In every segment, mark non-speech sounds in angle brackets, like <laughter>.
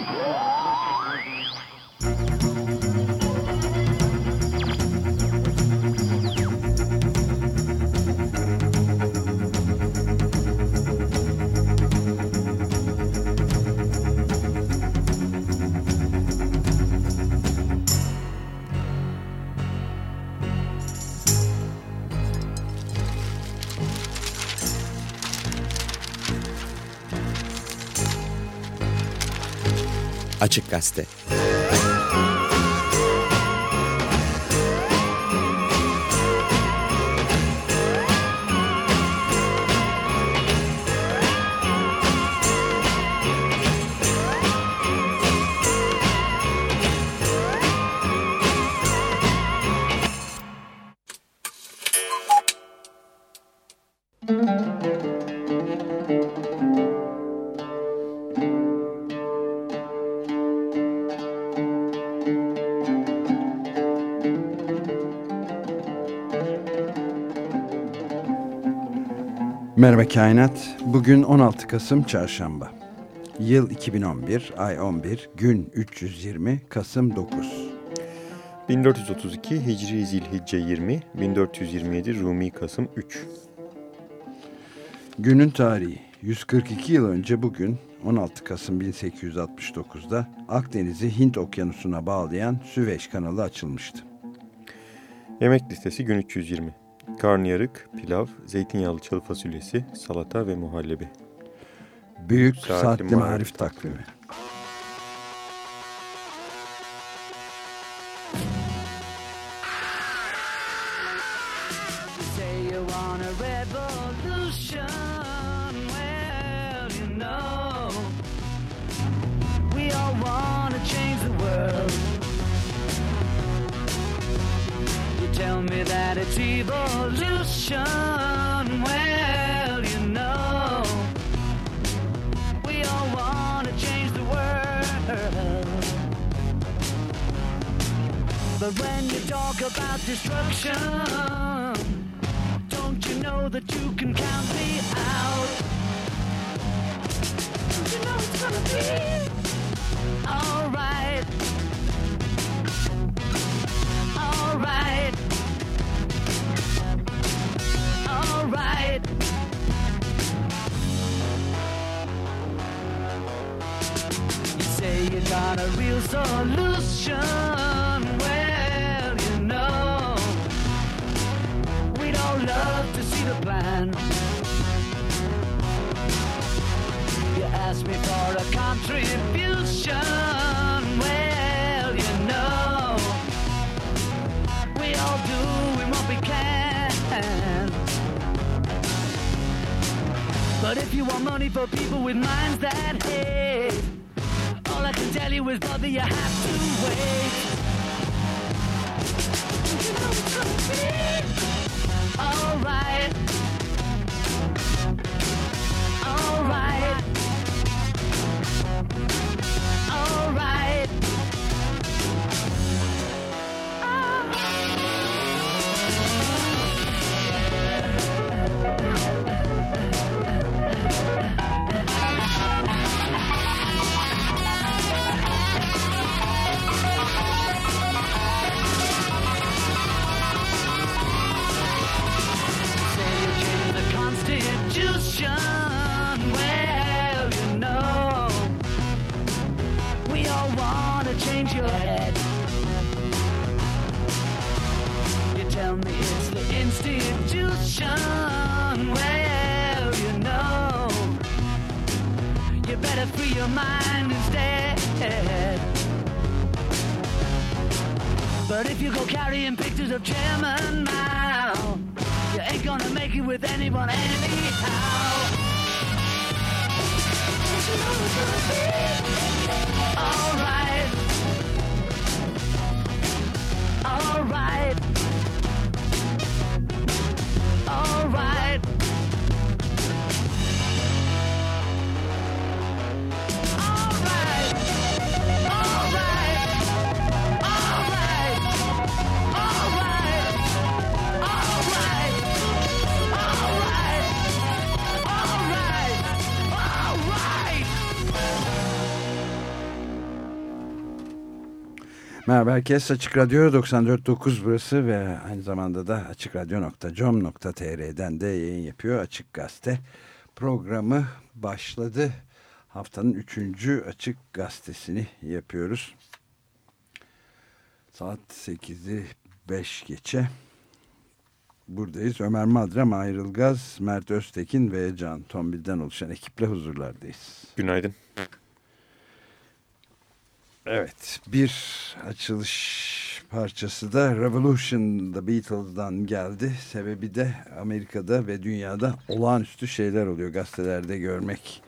Música Açık Gazete Merhaba Kainat. Bugün 16 Kasım Çarşamba. Yıl 2011, ay 11, gün 320, Kasım 9. 1432 Hicri Zilhicce 20, 1427 Rumi Kasım 3. Günün tarihi 142 yıl önce bugün 16 Kasım 1869'da Akdeniz'i Hint Okyanusu'na bağlayan Süveyş kanalı açılmıştı. Yemek listesi gün 320. Karnıyarık, pilav, zeytinyağlı çalı fasulyesi, salata ve muhallebi. Büyük Saatli, Saatli Marif Takvimi. takvimi. Well, you know, we all want to change the world. But when you talk about destruction, don't you know that you can count me out? Don't you know it's gonna be alright? Alright. Right. You say you got a real solution. Well, you know, we'd all love to see the plan. You ask me for a contribution. Well, you know, we all do what we can. But if you want money for people with minds that hate, all I can tell you is, brother, you have to wait. You know it's gonna be alright. Alright. Herkes Açık Radyo 94.9 burası ve aynı zamanda da açıkradyo.com.tr'den de yayın yapıyor Açık Gazete programı başladı. Haftanın üçüncü Açık Gazetesini yapıyoruz. Saat 8'i 5 geçe buradayız. Ömer Madra, Mahir Ilgaz, Mert Öztekin ve Can Tombil'den oluşan ekiple huzurlardayız. Günaydın. Evet, bir açılış parçası da Revolution The Beatles'dan geldi. Sebebi de Amerika'da ve dünyada olağanüstü şeyler oluyor. Gazetelerde görmek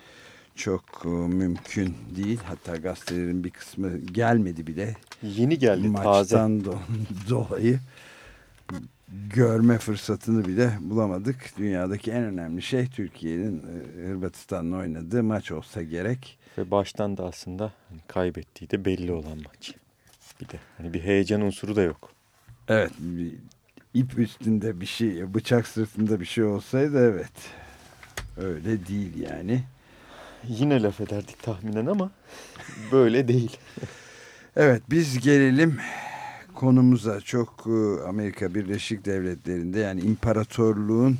çok e, mümkün değil. Hatta gazetelerin bir kısmı gelmedi bile. Yeni geldi Maçtan taze. <laughs> dolayı görme fırsatını bile bulamadık. Dünyadaki en önemli şey Türkiye'nin e, Hırvatistan'la oynadığı maç olsa gerek. Ve baştan da aslında hani kaybettiği de belli olan maç. Bir de hani bir heyecan unsuru da yok. Evet. Bir ip üstünde bir şey, bıçak sırtında bir şey olsaydı evet. Öyle değil yani. Yine laf ederdik tahminen ama böyle değil. <laughs> evet biz gelelim konumuza çok e, Amerika Birleşik Devletleri'nde yani imparatorluğun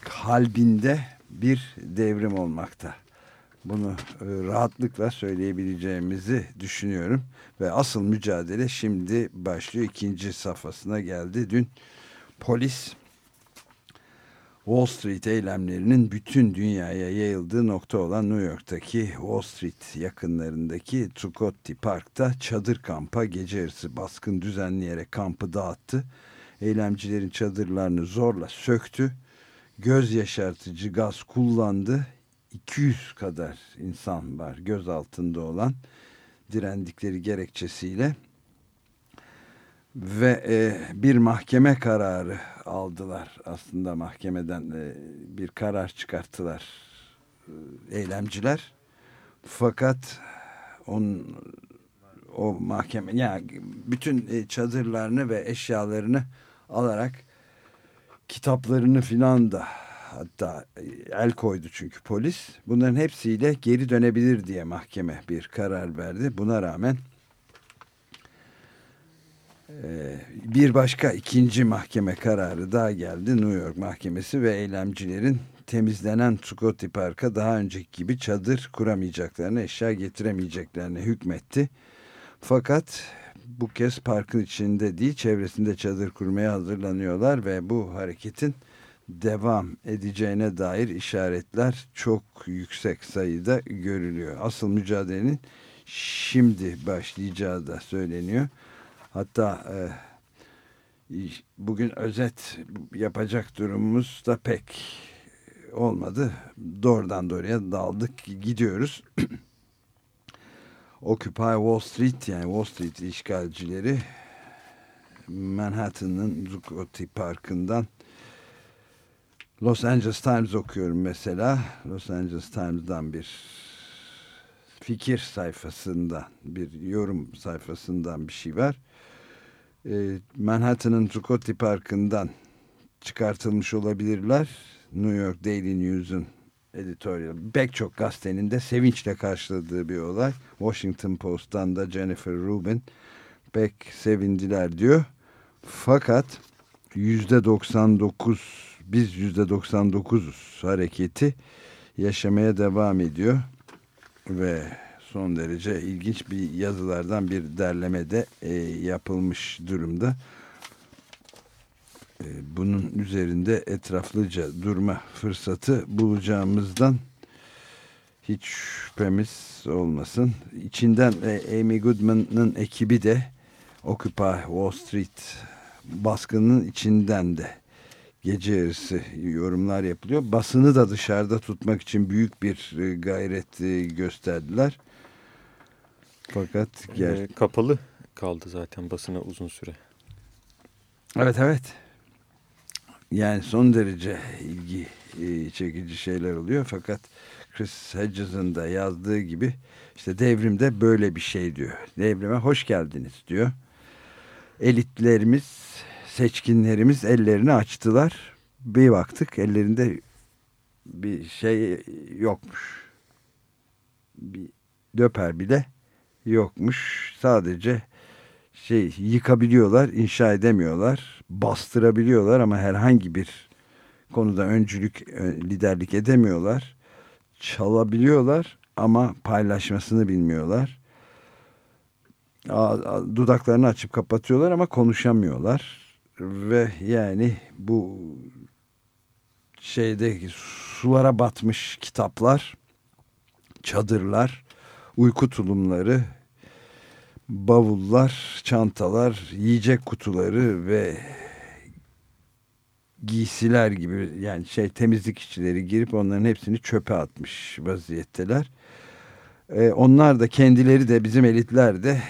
kalbinde bir devrim olmakta. Bunu e, rahatlıkla söyleyebileceğimizi düşünüyorum. Ve asıl mücadele şimdi başlıyor. ikinci safhasına geldi. Dün polis Wall Street eylemlerinin bütün dünyaya yayıldığı nokta olan New York'taki Wall Street yakınlarındaki Zuccotti Park'ta çadır kampa gece yarısı baskın düzenleyerek kampı dağıttı. Eylemcilerin çadırlarını zorla söktü. Göz yaşartıcı gaz kullandı. 200 kadar insan var göz altında olan direndikleri gerekçesiyle. Ve e, bir mahkeme kararı aldılar. Aslında mahkemeden e, bir karar çıkarttılar e, eylemciler. Fakat on o mahkeme yani bütün e, çadırlarını ve eşyalarını alarak kitaplarını filan da hatta e, el koydu çünkü polis bunların hepsiyle geri dönebilir diye mahkeme bir karar verdi buna rağmen ee, bir başka ikinci mahkeme kararı daha geldi. New York Mahkemesi ve eylemcilerin temizlenen Scotty Park'a daha önceki gibi çadır kuramayacaklarını, eşya getiremeyeceklerini hükmetti. Fakat bu kez parkın içinde değil, çevresinde çadır kurmaya hazırlanıyorlar ve bu hareketin devam edeceğine dair işaretler çok yüksek sayıda görülüyor. Asıl mücadelenin şimdi başlayacağı da söyleniyor. Hatta e, bugün özet yapacak durumumuz da pek olmadı. Doğrudan doğruya daldık gidiyoruz. <clears throat> Occupy Wall Street yani Wall Street işgalcileri Manhattan'ın Zuccotti Parkı'ndan Los Angeles Times okuyorum mesela. Los Angeles Times'dan bir fikir sayfasından bir yorum sayfasından bir şey var. Ee, Manhattan'ın Zuccotti Parkı'ndan çıkartılmış olabilirler. New York Daily News'un editorial pek çok gazetenin de sevinçle karşıladığı bir olay. Washington Post'tan da Jennifer Rubin pek sevindiler diyor. Fakat yüzde 99 biz yüzde 99'uz hareketi yaşamaya devam ediyor ve son derece ilginç bir yazılardan bir derleme de e, yapılmış durumda. E, bunun üzerinde etraflıca durma fırsatı bulacağımızdan hiç şüphemiz olmasın. İçinden e, Amy Goodman'ın ekibi de Occupy Wall Street baskının içinden de gece yarısı yorumlar yapılıyor. Basını da dışarıda tutmak için büyük bir e, gayret e, gösterdiler. Fakat gel e, kapalı kaldı zaten basına uzun süre. Evet evet. Yani son derece ilgi e, çekici şeyler oluyor fakat Chris Hedges'ın da yazdığı gibi işte devrimde böyle bir şey diyor. Devrime hoş geldiniz diyor. Elitlerimiz, seçkinlerimiz ellerini açtılar. Bir baktık ellerinde bir şey yokmuş. Bir döper bile yokmuş. Sadece şey yıkabiliyorlar, inşa edemiyorlar, bastırabiliyorlar ama herhangi bir konuda öncülük, liderlik edemiyorlar. Çalabiliyorlar ama paylaşmasını bilmiyorlar. Dudaklarını açıp kapatıyorlar ama konuşamıyorlar. Ve yani bu şeyde sulara batmış kitaplar, çadırlar, uyku tulumları, bavullar, çantalar, yiyecek kutuları ve giysiler gibi yani şey temizlik işçileri girip onların hepsini çöpe atmış vaziyetteler. Ee, onlar da kendileri de bizim elitler de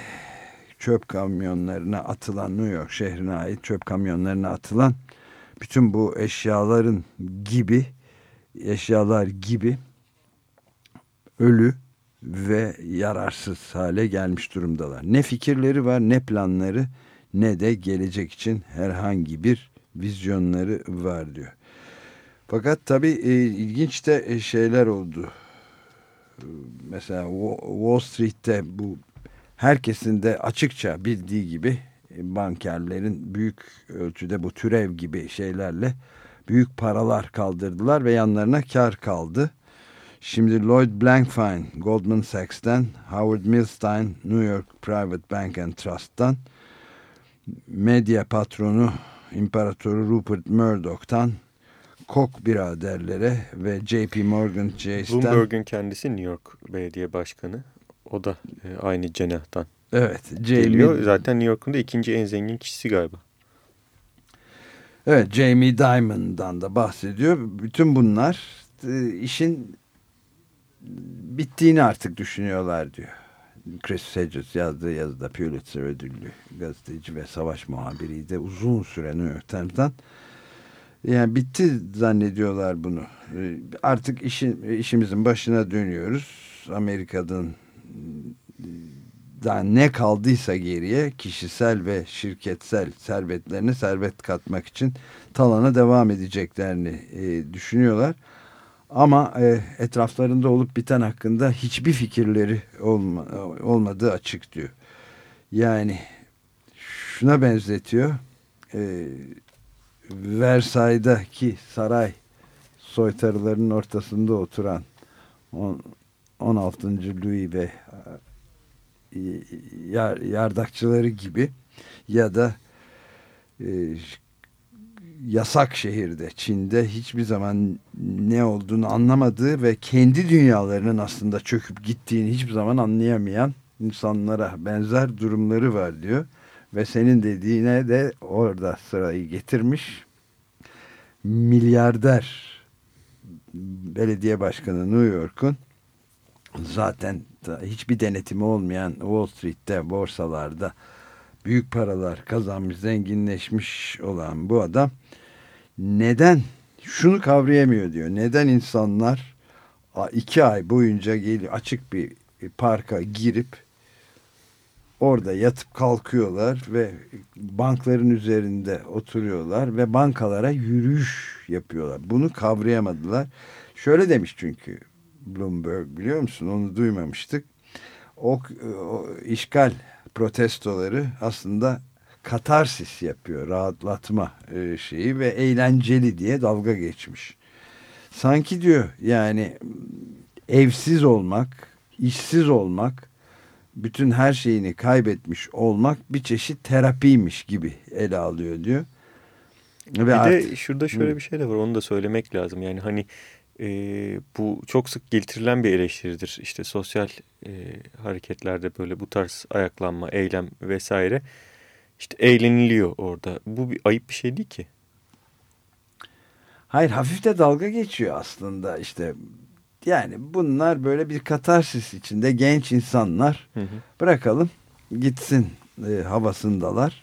çöp kamyonlarına atılan New York şehrine ait çöp kamyonlarına atılan bütün bu eşyaların gibi eşyalar gibi ölü ve yararsız hale gelmiş durumdalar. Ne fikirleri var ne planları ne de gelecek için herhangi bir vizyonları var diyor. Fakat tabii e, ilginç de e, şeyler oldu. Mesela Wall Street'te bu herkesin de açıkça bildiği gibi e, bankerlerin büyük ölçüde bu türev gibi şeylerle büyük paralar kaldırdılar ve yanlarına kar kaldı. Şimdi Lloyd Blankfein Goldman Sachs'ten, Howard Milstein New York Private Bank and Trust'tan, medya patronu İmparatoru Rupert Murdoch'tan Koch biraderlere ve JP Morgan Chase'den Bloomberg'un kendisi New York Belediye Başkanı. O da e, aynı cenahtan. Evet. Jamie, geliyor. Zaten New York'un da ikinci en zengin kişisi galiba. Evet Jamie Dimon'dan da bahsediyor. Bütün bunlar e, işin bittiğini artık düşünüyorlar diyor. Chris Hedges yazdığı yazıda Pulitzer ödüllü gazeteci ve savaş muhabiriydi. Uzun süre New York Times'tan. Yani bitti zannediyorlar bunu. Ee, artık işin, işimizin başına dönüyoruz. Amerika'dan daha ne kaldıysa geriye kişisel ve şirketsel servetlerine servet katmak için talana devam edeceklerini e, düşünüyorlar. Ama e, etraflarında olup biten hakkında hiçbir fikirleri olma, olmadığı açık diyor. Yani şuna benzetiyor. E, Versay'daki saray soytarılarının ortasında oturan 16. Louis ve e, yardakçıları gibi ya da e, yasak şehirde Çin'de hiçbir zaman ne olduğunu anlamadığı ve kendi dünyalarının aslında çöküp gittiğini hiçbir zaman anlayamayan insanlara benzer durumları var diyor. Ve senin dediğine de orada sırayı getirmiş. Milyarder belediye başkanı New York'un zaten hiçbir denetimi olmayan Wall Street'te borsalarda büyük paralar kazanmış, zenginleşmiş olan bu adam neden şunu kavrayamıyor diyor. Neden insanlar iki ay boyunca geliyor açık bir parka girip orada yatıp kalkıyorlar ve bankların üzerinde oturuyorlar ve bankalara yürüyüş yapıyorlar. Bunu kavrayamadılar. Şöyle demiş çünkü Bloomberg biliyor musun? Onu duymamıştık. O, o işgal protestoları aslında katarsis yapıyor. Rahatlatma e, şeyi ve eğlenceli diye dalga geçmiş. Sanki diyor yani evsiz olmak, işsiz olmak, bütün her şeyini kaybetmiş olmak bir çeşit terapiymiş gibi ele alıyor diyor. Ve bir artık, de şurada şöyle bir şey de var onu da söylemek lazım. Yani hani e, bu çok sık getirilen bir eleştiridir. İşte sosyal e, hareketlerde böyle bu tarz ayaklanma, eylem vesaire işte eğleniliyor orada. Bu bir ayıp bir şey değil ki. Hayır hafif de dalga geçiyor aslında işte. Yani bunlar böyle bir katarsis içinde genç insanlar. Hı hı. Bırakalım gitsin e, havasındalar.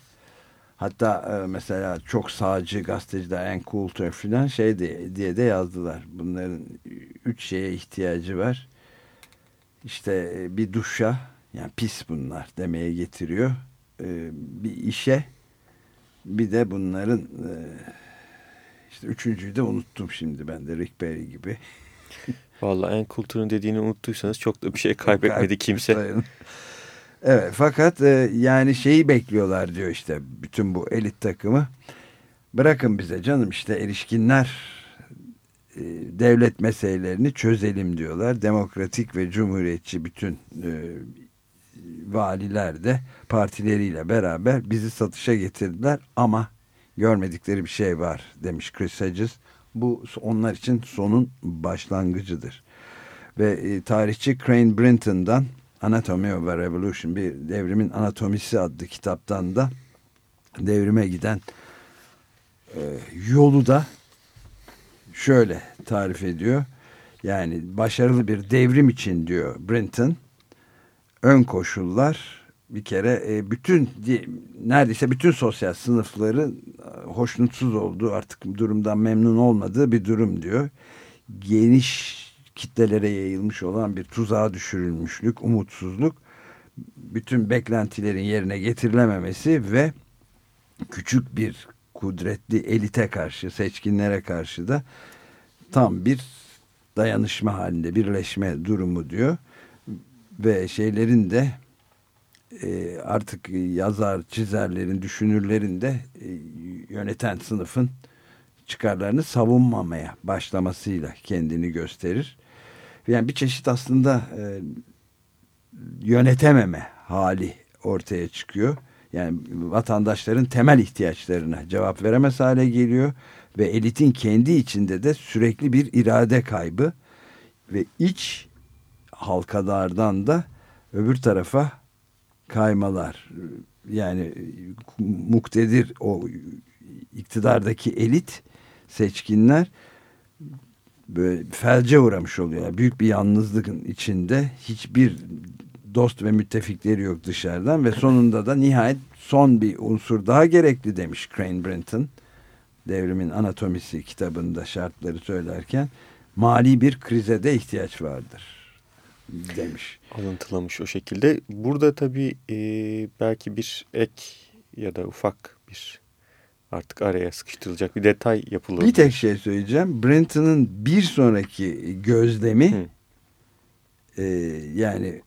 Hatta e, mesela çok sağcı gazeteciler en Coulter filan şey diye de yazdılar. Bunların üç şeye ihtiyacı var. İşte e, bir duşa yani pis bunlar demeye getiriyor e, bir işe bir de bunların e, işte üçüncüyü de unuttum şimdi ben de Rick Perry gibi. Vallahi en kulturun dediğini unuttuysanız çok da bir şey kaybetmedi kimse. Evet fakat e, yani şeyi bekliyorlar diyor işte bütün bu elit takımı. Bırakın bize canım işte erişkinler e, devlet meselelerini çözelim diyorlar. Demokratik ve cumhuriyetçi bütün e, valiler de partileriyle beraber bizi satışa getirdiler ama görmedikleri bir şey var demiş Chris Hedges. Bu onlar için sonun başlangıcıdır. Ve e, tarihçi Crane Brinton'dan Anatomy of a Revolution bir devrimin anatomisi adlı kitaptan da devrime giden e, yolu da şöyle tarif ediyor. Yani başarılı bir devrim için diyor Brinton ön koşullar bir kere e, bütün neredeyse bütün sosyal sınıfları e, hoşnutsuz olduğu artık durumdan memnun olmadığı bir durum diyor. Geniş kitlelere yayılmış olan bir tuzağa düşürülmüşlük, umutsuzluk, bütün beklentilerin yerine getirilememesi ve küçük bir kudretli elite karşı, seçkinlere karşı da tam bir dayanışma halinde birleşme durumu diyor. Ve şeylerin de e, artık yazar, çizerlerin, düşünürlerin de e, yöneten sınıfın çıkarlarını savunmamaya başlamasıyla kendini gösterir. Yani bir çeşit aslında e, yönetememe hali ortaya çıkıyor. Yani vatandaşların temel ihtiyaçlarına cevap veremez hale geliyor ve elitin kendi içinde de sürekli bir irade kaybı ve iç halkalardan da öbür tarafa kaymalar. Yani muktedir o iktidardaki elit seçkinler böyle felce uğramış oluyor. büyük bir yalnızlığın içinde hiçbir dost ve müttefikleri yok dışarıdan ve sonunda da nihayet son bir unsur daha gerekli demiş Crane Brinton. Devrimin Anatomisi kitabında şartları söylerken mali bir krize de ihtiyaç vardır demiş. Alıntılamış o şekilde. Burada tabii e, belki bir ek ya da ufak bir artık araya sıkıştırılacak bir detay yapılır. Bir tek şey söyleyeceğim. Brenton'ın bir sonraki gözlemi e, yani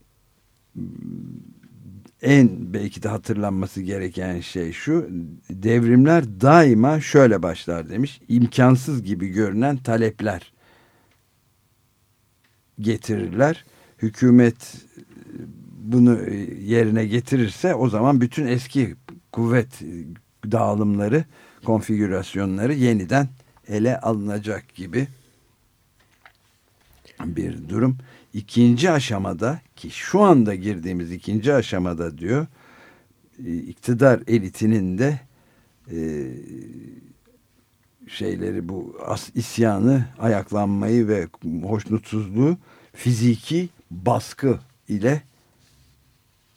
en belki de hatırlanması gereken şey şu devrimler daima şöyle başlar demiş imkansız gibi görünen talepler getirirler hükümet bunu yerine getirirse o zaman bütün eski kuvvet dağılımları, konfigürasyonları yeniden ele alınacak gibi bir durum. İkinci aşamada ki şu anda girdiğimiz ikinci aşamada diyor e, iktidar elitinin de e, şeyleri bu as, isyanı, ayaklanmayı ve hoşnutsuzluğu fiziki baskı ile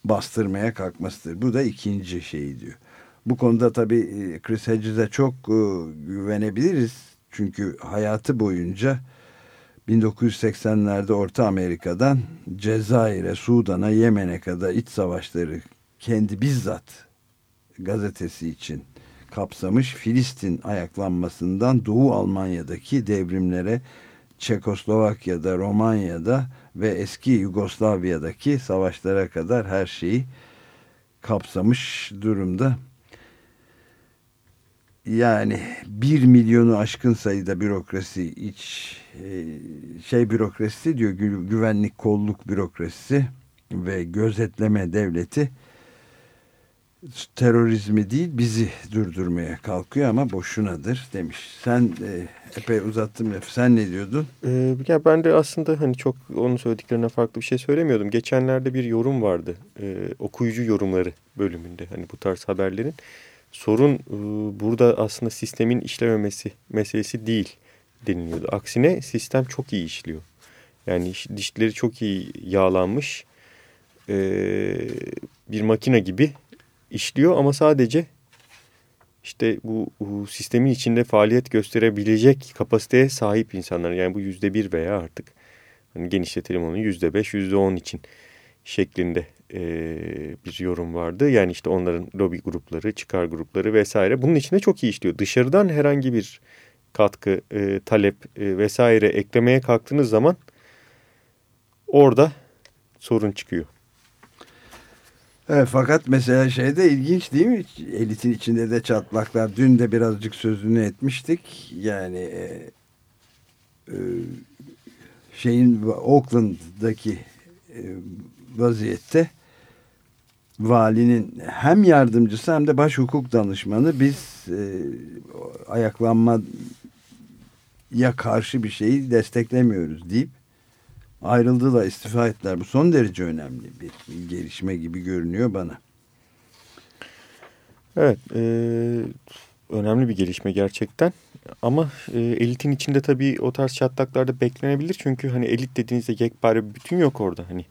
bastırmaya kalkmasıdır. Bu da ikinci şey diyor. Bu konuda tabii e, Chris Hedges'e çok e, güvenebiliriz. Çünkü hayatı boyunca 1980'lerde Orta Amerika'dan Cezayir'e, Sudan'a, Yemen'e kadar iç savaşları kendi bizzat gazetesi için kapsamış. Filistin ayaklanmasından Doğu Almanya'daki devrimlere Çekoslovakya'da, Romanya'da ve eski Yugoslavya'daki savaşlara kadar her şeyi kapsamış durumda yani bir milyonu aşkın sayıda bürokrasi iç e, şey bürokrasi diyor güvenlik kolluk bürokrasisi ve gözetleme devleti terörizmi değil bizi durdurmaya kalkıyor ama boşunadır demiş. Sen e, epey uzattım lafı. Sen ne diyordun? Ee, ya ben de aslında hani çok onun söylediklerine farklı bir şey söylemiyordum. Geçenlerde bir yorum vardı. Ee, okuyucu yorumları bölümünde. Hani bu tarz haberlerin sorun e, burada aslında sistemin işlememesi meselesi değil deniliyordu. Aksine sistem çok iyi işliyor. Yani dişleri çok iyi yağlanmış bir makine gibi işliyor ama sadece işte bu sistemin içinde faaliyet gösterebilecek kapasiteye sahip insanlar yani bu yüzde bir veya artık hani genişletelim onu yüzde beş yüzde on için şeklinde e, bir yorum vardı. Yani işte onların lobi grupları, çıkar grupları vesaire bunun içine çok iyi işliyor. Dışarıdan herhangi bir katkı, e, talep e, vesaire eklemeye kalktığınız zaman orada sorun çıkıyor. Evet, fakat mesela şey de ilginç değil mi? Elitin içinde de çatlaklar. Dün de birazcık sözünü etmiştik. Yani e, e, şeyin Oakland'daki e, vaziyette valinin hem yardımcısı hem de baş hukuk danışmanı biz e, ayaklanmaya karşı bir şeyi desteklemiyoruz deyip ayrıldılar, istifa ettiler. Bu son derece önemli bir, gelişme gibi görünüyor bana. Evet, e, önemli bir gelişme gerçekten. Ama e, elitin içinde tabii o tarz çatlaklar da beklenebilir. Çünkü hani elit dediğinizde yekpare bir bütün yok orada. Hani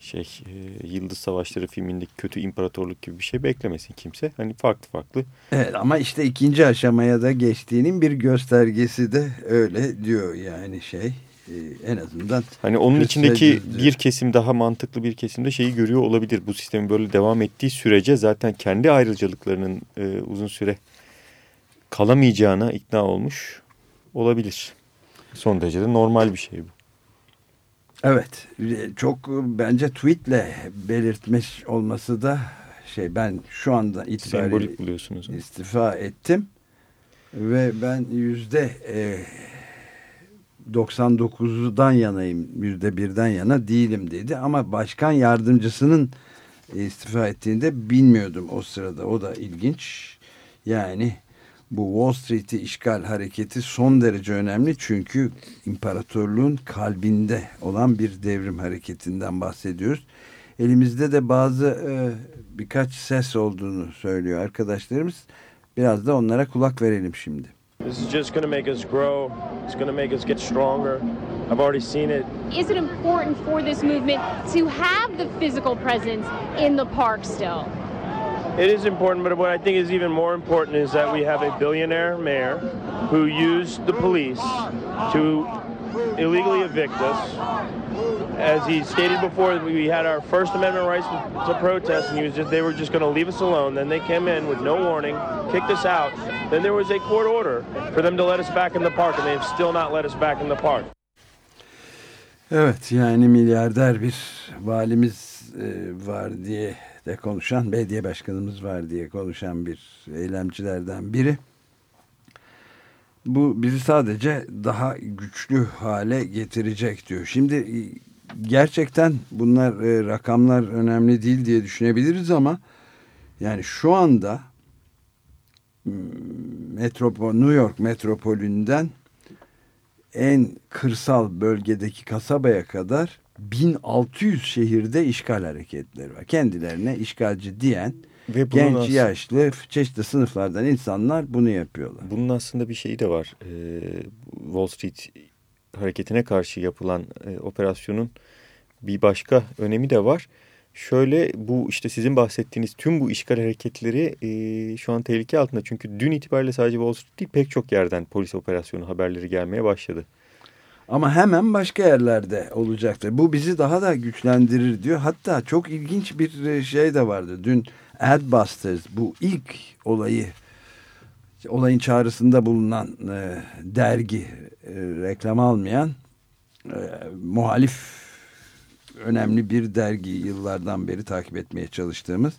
şey e, Yıldız Savaşları filmindeki kötü imparatorluk gibi bir şey beklemesin kimse. Hani farklı farklı. Evet ama işte ikinci aşamaya da geçtiğinin bir göstergesi de öyle diyor yani şey e, en azından. Hani onun içindeki bir kesim daha mantıklı bir kesimde şeyi görüyor olabilir. Bu sistemin böyle devam ettiği sürece zaten kendi ayrıcalıklarının e, uzun süre kalamayacağına ikna olmuş olabilir. Son derece de normal bir şey bu. Evet çok bence tweetle belirtmiş olması da şey ben şu anda itibariyle buluyorsunuz. istifa ettim ve ben yüzde e, 99'dan yanayım yüzde birden yana değilim dedi. Ama başkan yardımcısının istifa ettiğinde bilmiyordum o sırada. O da ilginç. Yani bu Wall Street'i işgal hareketi son derece önemli çünkü imparatorluğun kalbinde olan bir devrim hareketinden bahsediyoruz. Elimizde de bazı e, birkaç ses olduğunu söylüyor arkadaşlarımız. Biraz da onlara kulak verelim şimdi. This is just going to make us grow. It's going to make us get stronger. I've already seen it. Is it important for this movement to have the physical presence in the park still? It is important, but what I think is even more important is that we have a billionaire mayor who used the police to illegally evict us. As he stated before, we had our First Amendment rights to protest, and he was just, they were just going to leave us alone. Then they came in with no warning, kicked us out. Then there was a court order for them to let us back in the park, and they have still not let us back in the park. Evet, yani milyarder bir valimiz var diye de konuşan, belediye başkanımız var diye konuşan bir eylemcilerden biri. Bu bizi sadece daha güçlü hale getirecek diyor. Şimdi e, gerçekten bunlar e, rakamlar önemli değil diye düşünebiliriz ama yani şu anda metropol New York metropolünden en kırsal bölgedeki kasabaya kadar 1600 şehirde işgal hareketleri var. Kendilerine işgalci diyen Ve genç aslında, yaşlı çeşitli sınıflardan insanlar bunu yapıyorlar. Bunun aslında bir şeyi de var. Ee, Wall Street hareketine karşı yapılan e, operasyonun bir başka önemi de var. Şöyle bu işte sizin bahsettiğiniz tüm bu işgal hareketleri e, şu an tehlike altında. Çünkü dün itibariyle sadece Wall Street değil pek çok yerden polis operasyonu haberleri gelmeye başladı. Ama hemen başka yerlerde olacaktır. Bu bizi daha da güçlendirir diyor. Hatta çok ilginç bir e, şey de vardı. Dün Adbusters bu ilk olayı olayın çağrısında bulunan e, dergi e, reklam almayan e, muhalif önemli bir dergi yıllardan beri takip etmeye çalıştığımız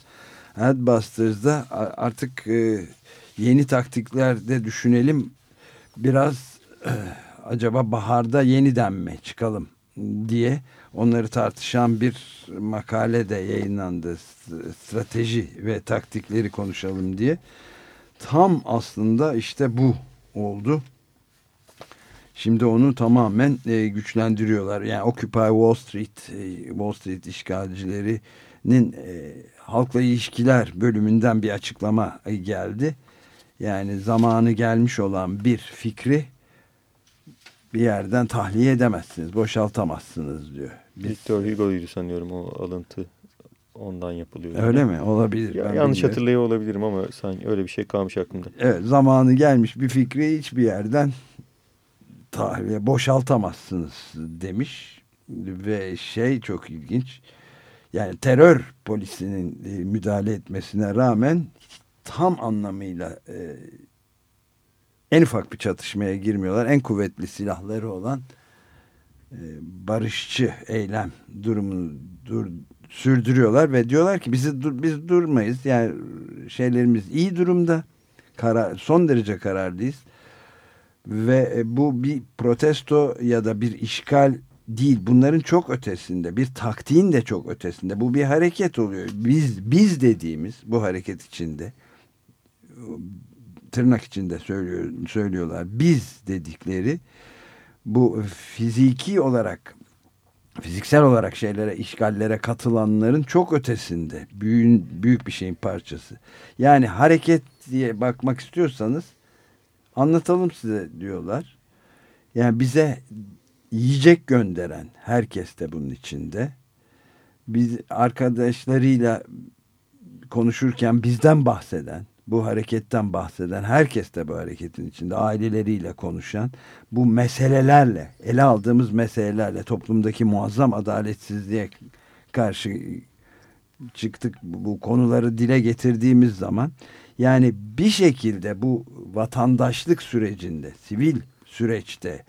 Adbusters'da artık e, yeni taktiklerde düşünelim biraz e, <clears throat> acaba baharda yeniden mi çıkalım diye onları tartışan bir makale de yayınlandı. Strateji ve taktikleri konuşalım diye. Tam aslında işte bu oldu. Şimdi onu tamamen e, güçlendiriyorlar. Yani Occupy Wall Street, e, Wall Street işgalcilerinin e, halkla ilişkiler bölümünden bir açıklama geldi. Yani zamanı gelmiş olan bir fikri bir yerden tahliye edemezsiniz, boşaltamazsınız diyor. Biz... Victor Hugo'ydu sanıyorum o alıntı ondan yapılıyor. Öyle mi? Olabilir. Ya, yanlış bilmiyorum. hatırlıyor olabilirim ama sanki öyle bir şey kalmış aklımda. Evet zamanı gelmiş bir fikri hiçbir yerden tahliye boşaltamazsınız demiş ve şey çok ilginç yani terör polisinin e, müdahale etmesine rağmen tam anlamıyla e, en ufak bir çatışmaya girmiyorlar. En kuvvetli silahları olan e, barışçı eylem durumunu dur, sürdürüyorlar ve diyorlar ki bizi biz durmayız. Yani şeylerimiz iyi durumda. Karar, son derece kararlıyız. Ve e, bu bir protesto ya da bir işgal değil. Bunların çok ötesinde. Bir taktiğin de çok ötesinde. Bu bir hareket oluyor. Biz biz dediğimiz bu hareket içinde tırnak içinde söylüyor, söylüyorlar. Biz dedikleri bu fiziki olarak fiziksel olarak şeylere, işgallere katılanların çok ötesinde. Büyün, büyük bir şeyin parçası. Yani hareket diye bakmak istiyorsanız anlatalım size diyorlar. Yani bize yiyecek gönderen herkes de bunun içinde. Biz arkadaşlarıyla konuşurken bizden bahseden, bu hareketten bahseden, herkes de bu hareketin içinde aileleriyle konuşan, bu meselelerle, ele aldığımız meselelerle toplumdaki muazzam adaletsizliğe karşı çıktık bu konuları dile getirdiğimiz zaman yani bir şekilde bu vatandaşlık sürecinde, sivil süreçte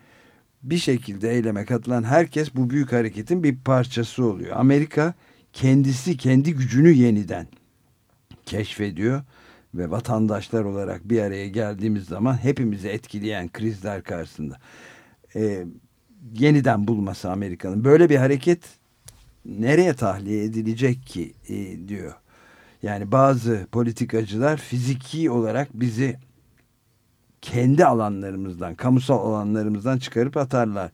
bir şekilde eyleme katılan herkes bu büyük hareketin bir parçası oluyor. Amerika kendisi kendi gücünü yeniden keşfediyor ve vatandaşlar olarak bir araya geldiğimiz zaman hepimizi etkileyen krizler karşısında e, yeniden bulması Amerika'nın böyle bir hareket nereye tahliye edilecek ki e, diyor. Yani bazı politikacılar fiziki olarak bizi kendi alanlarımızdan, kamusal alanlarımızdan çıkarıp atarlar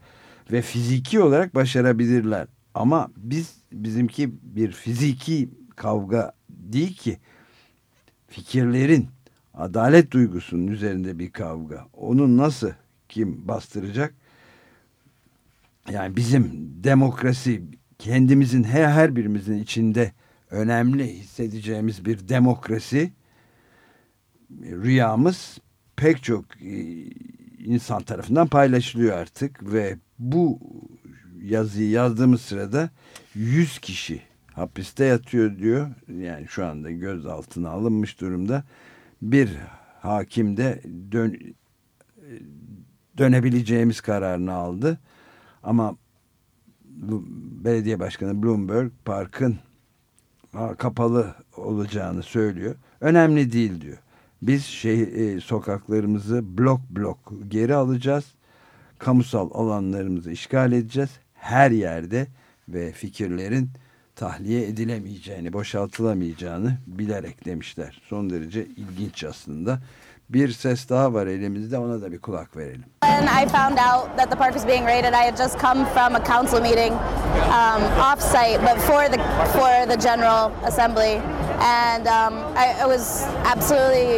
ve fiziki olarak başarabilirler. Ama biz bizimki bir fiziki kavga değil ki fikirlerin adalet duygusunun üzerinde bir kavga. Onu nasıl kim bastıracak? Yani bizim demokrasi kendimizin her, her birimizin içinde önemli hissedeceğimiz bir demokrasi rüyamız pek çok e, insan tarafından paylaşılıyor artık ve bu yazıyı yazdığımız sırada 100 kişi hapiste yatıyor diyor. Yani şu anda gözaltına alınmış durumda. Bir hakim de dön, dönebileceğimiz kararını aldı. Ama belediye başkanı Bloomberg parkın kapalı olacağını söylüyor. Önemli değil diyor. Biz şey sokaklarımızı blok blok geri alacağız. Kamusal alanlarımızı işgal edeceğiz. Her yerde ve fikirlerin tahliye edilemeyeceğini, boşaltılamayacağını bilerek demişler. Son derece ilginç aslında. Bir ses daha var elimizde ona da bir kulak verelim. When I found out that the park was being raided, I had just come from a council meeting um, off-site, but for the for the General Assembly, and um, I, I was absolutely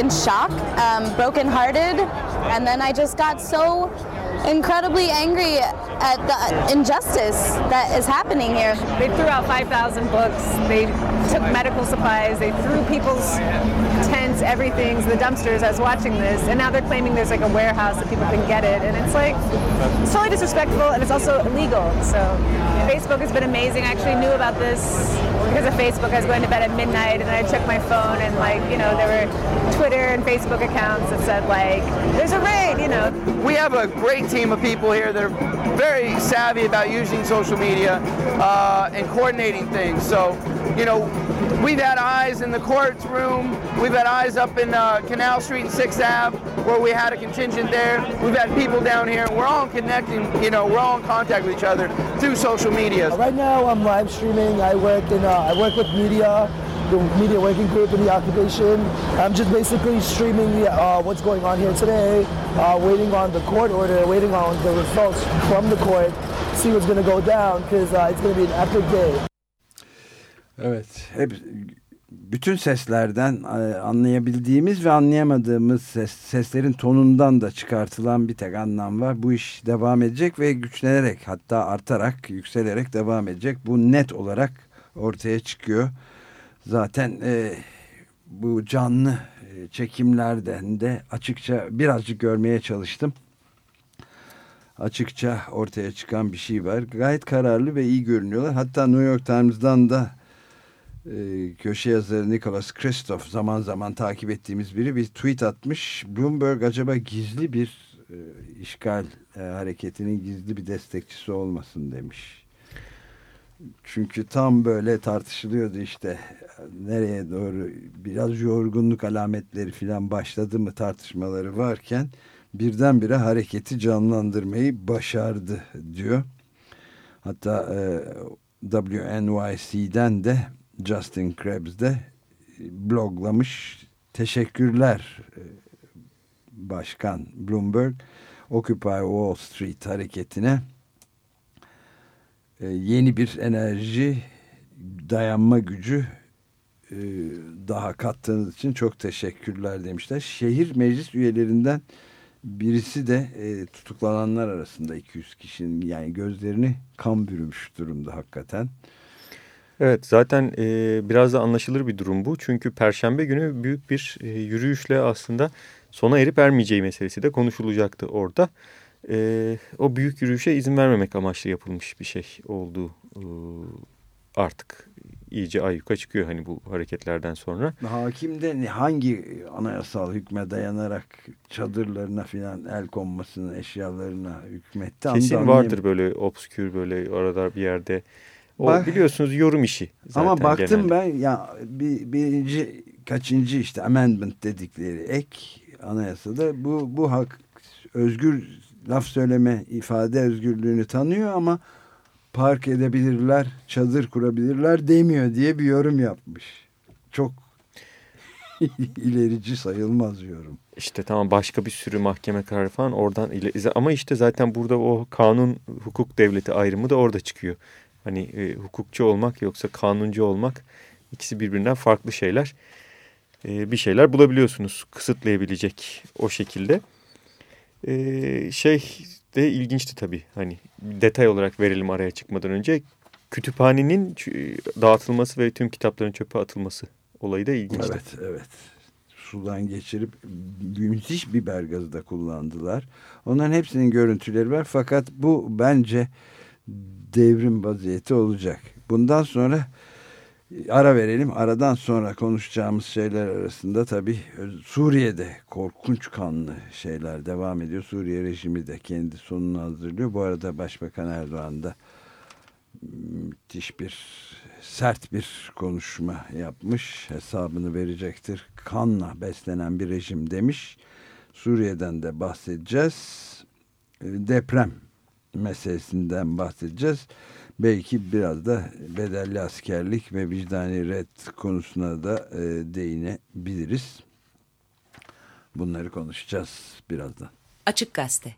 in shock, um, brokenhearted, and then I just got so incredibly angry at the injustice that is happening here. They threw out 5,000 books. They took medical supplies. They threw people's tents, everything, the dumpsters. I was watching this, and now they're claiming there's like a warehouse that people can get it, and it's like it's totally disrespectful, and it's also illegal. So Facebook has been amazing. I actually knew about this because of Facebook. I was going to bed at midnight, and then I checked my phone, and like you know there were Twitter and Facebook accounts that said like there's a raid. You know, we have a great team of people here that are very savvy about using social media uh, and coordinating things. So, you know, we've had eyes in the courtroom. We've had eyes up in uh, Canal Street and 6th Ave where we had a contingent there. We've had people down here. And we're all connecting, you know, we're all in contact with each other through social media. Right now I'm live streaming. I work in, uh, I work with media the media working group in the occupation. I'm just basically streaming uh, what's going on here today, uh, waiting on the court order, waiting on the results from the court, see what's going to go down because uh, it's going to be an epic day. Evet, hep bütün seslerden e, anlayabildiğimiz ve anlayamadığımız ses, seslerin tonundan da çıkartılan bir tek anlam var. Bu iş devam edecek ve güçlenerek hatta artarak, yükselerek devam edecek. Bu net olarak ortaya çıkıyor. Zaten e, bu canlı e, çekimlerden de açıkça birazcık görmeye çalıştım. Açıkça ortaya çıkan bir şey var. Gayet kararlı ve iyi görünüyorlar. Hatta New York Times'dan da e, köşe yazarı Nicholas Kristof zaman zaman takip ettiğimiz biri bir tweet atmış. Bloomberg acaba gizli bir e, işgal e, hareketinin gizli bir destekçisi olmasın demiş. Çünkü tam böyle tartışılıyordu işte nereye doğru biraz yorgunluk alametleri falan başladı mı tartışmaları varken birdenbire hareketi canlandırmayı başardı diyor. Hatta e, WNYC'den de Justin Krebs de bloglamış teşekkürler e, Başkan Bloomberg Occupy Wall Street hareketine e, yeni bir enerji dayanma gücü e, daha kattığınız için çok teşekkürler demişler. Şehir meclis üyelerinden birisi de e, tutuklananlar arasında 200 kişinin yani gözlerini kan bürümüş durumda hakikaten. Evet zaten e, biraz da anlaşılır bir durum bu. Çünkü Perşembe günü büyük bir e, yürüyüşle aslında sona erip ermeyeceği meselesi de konuşulacaktı orada. E, o büyük yürüyüşe izin vermemek amaçlı yapılmış bir şey olduğu e, artık iyice ayyuka çıkıyor hani bu hareketlerden sonra. Hakim de hangi anayasal hükme dayanarak çadırlarına filan el konmasını eşyalarına hükmetti. Kesin vardır böyle obskür böyle arada bir yerde. O Bak, biliyorsunuz yorum işi zaten Ama baktım genelde. ben ya bir, birinci kaçıncı işte amendment dedikleri ek anayasada bu, bu hak özgür laf söyleme ifade özgürlüğünü tanıyor ama park edebilirler, çadır kurabilirler demiyor diye bir yorum yapmış. Çok <laughs> ilerici sayılmaz yorum. İşte tamam başka bir sürü mahkeme kararı falan oradan ama işte zaten burada o kanun hukuk devleti ayrımı da orada çıkıyor. Hani e, hukukçu olmak yoksa kanuncu olmak ikisi birbirinden farklı şeyler. E, bir şeyler bulabiliyorsunuz kısıtlayabilecek o şekilde. E, şey de ilginçti tabii. Hani detay olarak verelim araya çıkmadan önce. Kütüphanenin dağıtılması ve tüm kitapların çöpe atılması olayı da ilginçti. Evet, evet. Sudan geçirip müthiş biber gazı da kullandılar. Onların hepsinin görüntüleri var. Fakat bu bence devrim vaziyeti olacak. Bundan sonra ara verelim. Aradan sonra konuşacağımız şeyler arasında tabii Suriye'de korkunç kanlı şeyler devam ediyor. Suriye rejimi de kendi sonunu hazırlıyor. Bu arada Başbakan Erdoğan da müthiş bir sert bir konuşma yapmış. Hesabını verecektir. Kanla beslenen bir rejim demiş. Suriye'den de bahsedeceğiz. Deprem meselesinden bahsedeceğiz belki biraz da bedelli askerlik ve vicdani red konusuna da e, değinebiliriz. Bunları konuşacağız birazdan. Açık Gazete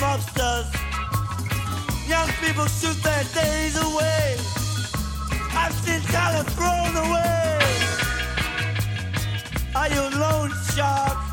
mobsters. Young people shoot their days away. I've seen talent thrown away. Are you lone shark?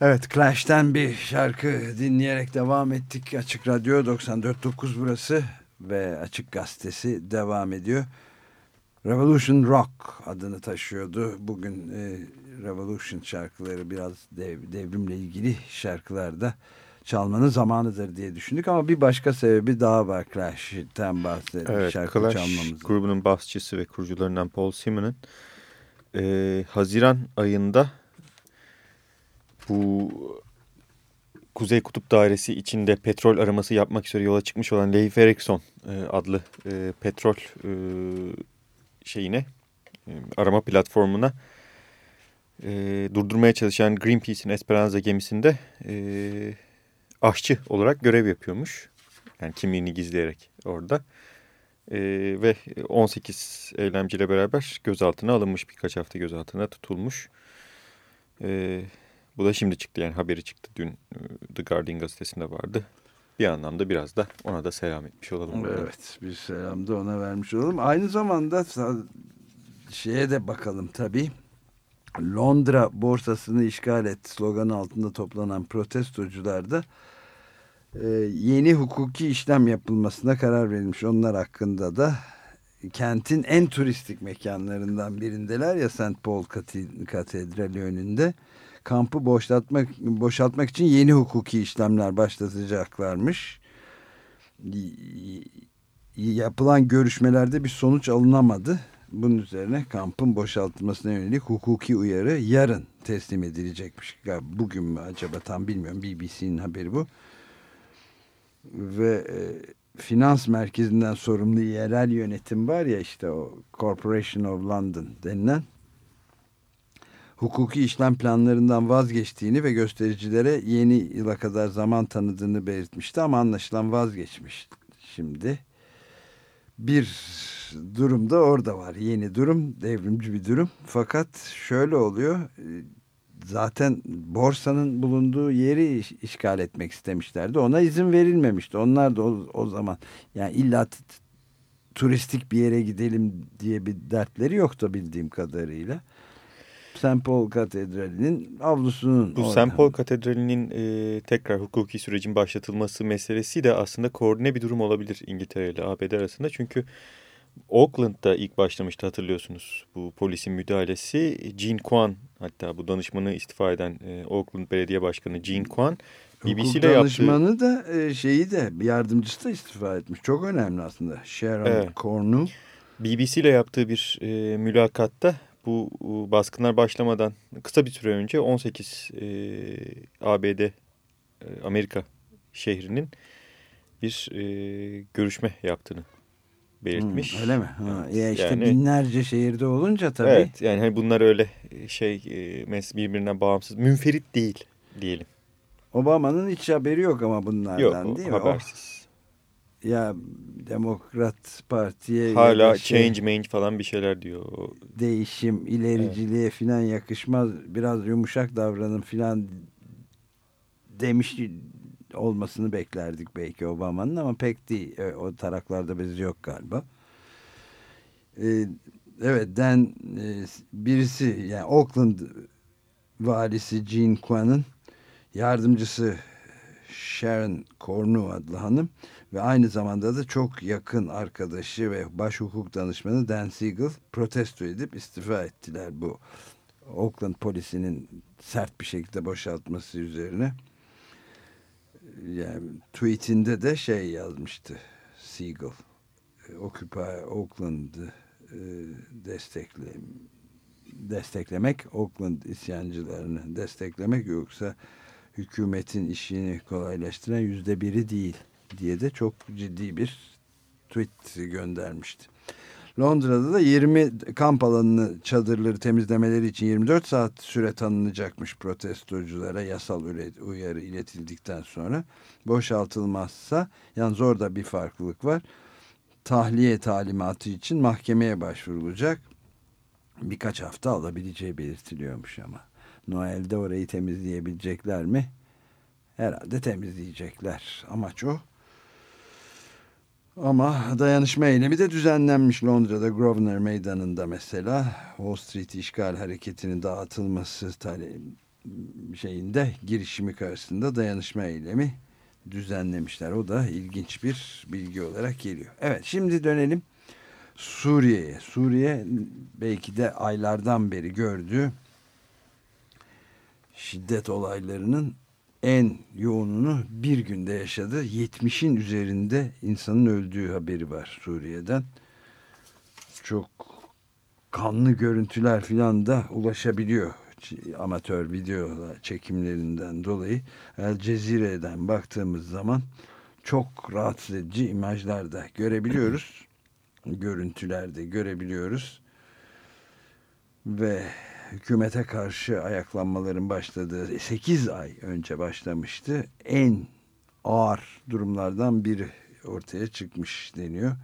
Evet Clash'ten bir şarkı dinleyerek devam ettik. Açık Radyo 94.9 burası ve Açık Gazetesi devam ediyor. Revolution Rock adını taşıyordu. Bugün e, Revolution şarkıları biraz dev, devrimle ilgili şarkılarda çalmanın zamanıdır diye düşündük ama bir başka sebebi daha var Clash'ten bahsedelim Evet, şarkı Clash çalmamızın. grubunun basçısı ve kurucularından Paul Simon'ın e, Haziran ayında bu Kuzey Kutup Dairesi içinde petrol araması yapmak üzere yola çıkmış olan Leif Erikson e, adlı e, petrol e, şeyine e, arama platformuna e, durdurmaya çalışan Greenpeace'in Esperanza gemisinde e, aşçı olarak görev yapıyormuş. Yani kimliğini gizleyerek orada. E, ve 18 eylemciyle beraber gözaltına alınmış birkaç hafta gözaltına tutulmuş. E, bu da şimdi çıktı yani haberi çıktı dün e, The Guardian gazetesinde vardı. Bir anlamda biraz da ona da selam etmiş olalım. burada. Evet bir selam da ona vermiş olalım. Aynı zamanda şeye de bakalım tabii. Londra borsasını işgal et sloganı altında toplanan protestocular da e, yeni hukuki işlem yapılmasına karar verilmiş. Onlar hakkında da kentin en turistik mekanlarından birindeler ya St. Paul Katedrali önünde kampı boşaltmak boşaltmak için yeni hukuki işlemler başlatacaklarmış. Yapılan görüşmelerde bir sonuç alınamadı. Bunun üzerine kampın boşaltılmasına yönelik hukuki uyarı yarın teslim edilecekmiş. Bugün mü acaba tam bilmiyorum. BBC'nin haberi bu. Ve e, finans merkezinden sorumlu yerel yönetim var ya işte o Corporation of London denilen hukuki işlem planlarından vazgeçtiğini ve göstericilere yeni yıla kadar zaman tanıdığını belirtmişti ama anlaşılan vazgeçmiş şimdi. Bir durum da orada var. Yeni durum, devrimci bir durum. Fakat şöyle oluyor. Zaten borsanın bulunduğu yeri işgal etmek istemişlerdi. Ona izin verilmemişti. Onlar da o, o zaman yani illa turistik bir yere gidelim diye bir dertleri yoktu bildiğim kadarıyla. St. Paul Katedrali'nin avlusunun... Bu St. Paul Katedrali'nin e, tekrar hukuki sürecin başlatılması meselesi de aslında koordine bir durum olabilir İngiltere ile ABD arasında. Çünkü Oakland'da ilk başlamıştı hatırlıyorsunuz bu polisin müdahalesi. Gene Kwan hatta bu danışmanı istifa eden e, Oakland Belediye Başkanı Gene Kwan BBC ile danışmanı yaptığı... da e, şeyi de yardımcısı da istifa etmiş. Çok önemli aslında. Sharon evet. Cornu. BBC ile yaptığı bir e, mülakatta bu baskınlar başlamadan kısa bir süre önce 18 e, ABD e, Amerika şehrinin bir e, görüşme yaptığını belirtmiş. Hmm, öyle mi? Ha, ya işte yani, binlerce şehirde olunca tabii. Evet yani hani bunlar öyle şey e, birbirinden bağımsız münferit değil diyelim. Obama'nın hiç haberi yok ama bunlardan yok, değil mi? habersiz ya Demokrat Parti'ye hala şey, change mange falan bir şeyler diyor. Değişim, ilericiliğe evet. falan yakışmaz. Biraz yumuşak davranın falan demiş olmasını beklerdik belki Obama'nın ama pek değil. E, o taraklarda biz yok galiba. Ee, evet Den e, birisi yani Oakland valisi Gene Kwan'ın yardımcısı Sharon Cornu adlı hanım ve aynı zamanda da çok yakın arkadaşı ve baş hukuk danışmanı Dan Siegel protesto edip istifa ettiler bu Oakland polisinin sert bir şekilde boşaltması üzerine. Yani tweetinde de şey yazmıştı Siegel. Occupy Oakland'ı e, destekle, desteklemek, Oakland isyancılarını desteklemek yoksa hükümetin işini kolaylaştıran yüzde biri değil diye de çok ciddi bir tweet göndermişti. Londra'da da 20 kamp alanını çadırları temizlemeleri için 24 saat süre tanınacakmış protestoculara yasal uyarı iletildikten sonra. Boşaltılmazsa yalnız orada bir farklılık var. Tahliye talimatı için mahkemeye başvurulacak. Birkaç hafta alabileceği belirtiliyormuş ama. Noel'de orayı temizleyebilecekler mi? Herhalde temizleyecekler. Amaç o. Ama dayanışma eylemi de düzenlenmiş Londra'da Grosvenor Meydanı'nda mesela Wall Street işgal hareketinin dağıtılması şeyinde girişimi karşısında dayanışma eylemi düzenlemişler. O da ilginç bir bilgi olarak geliyor. Evet şimdi dönelim Suriye'ye. Suriye belki de aylardan beri gördüğü şiddet olaylarının en yoğununu bir günde yaşadı. 70'in üzerinde insanın öldüğü haberi var Suriye'den. Çok kanlı görüntüler filan da ulaşabiliyor amatör video çekimlerinden dolayı El Cezire'den baktığımız zaman çok rahatsız edici imajlar da görebiliyoruz. <clears throat> Görüntülerde görebiliyoruz. Ve hükümete karşı ayaklanmaların başladığı 8 ay önce başlamıştı. En ağır durumlardan biri ortaya çıkmış deniyor.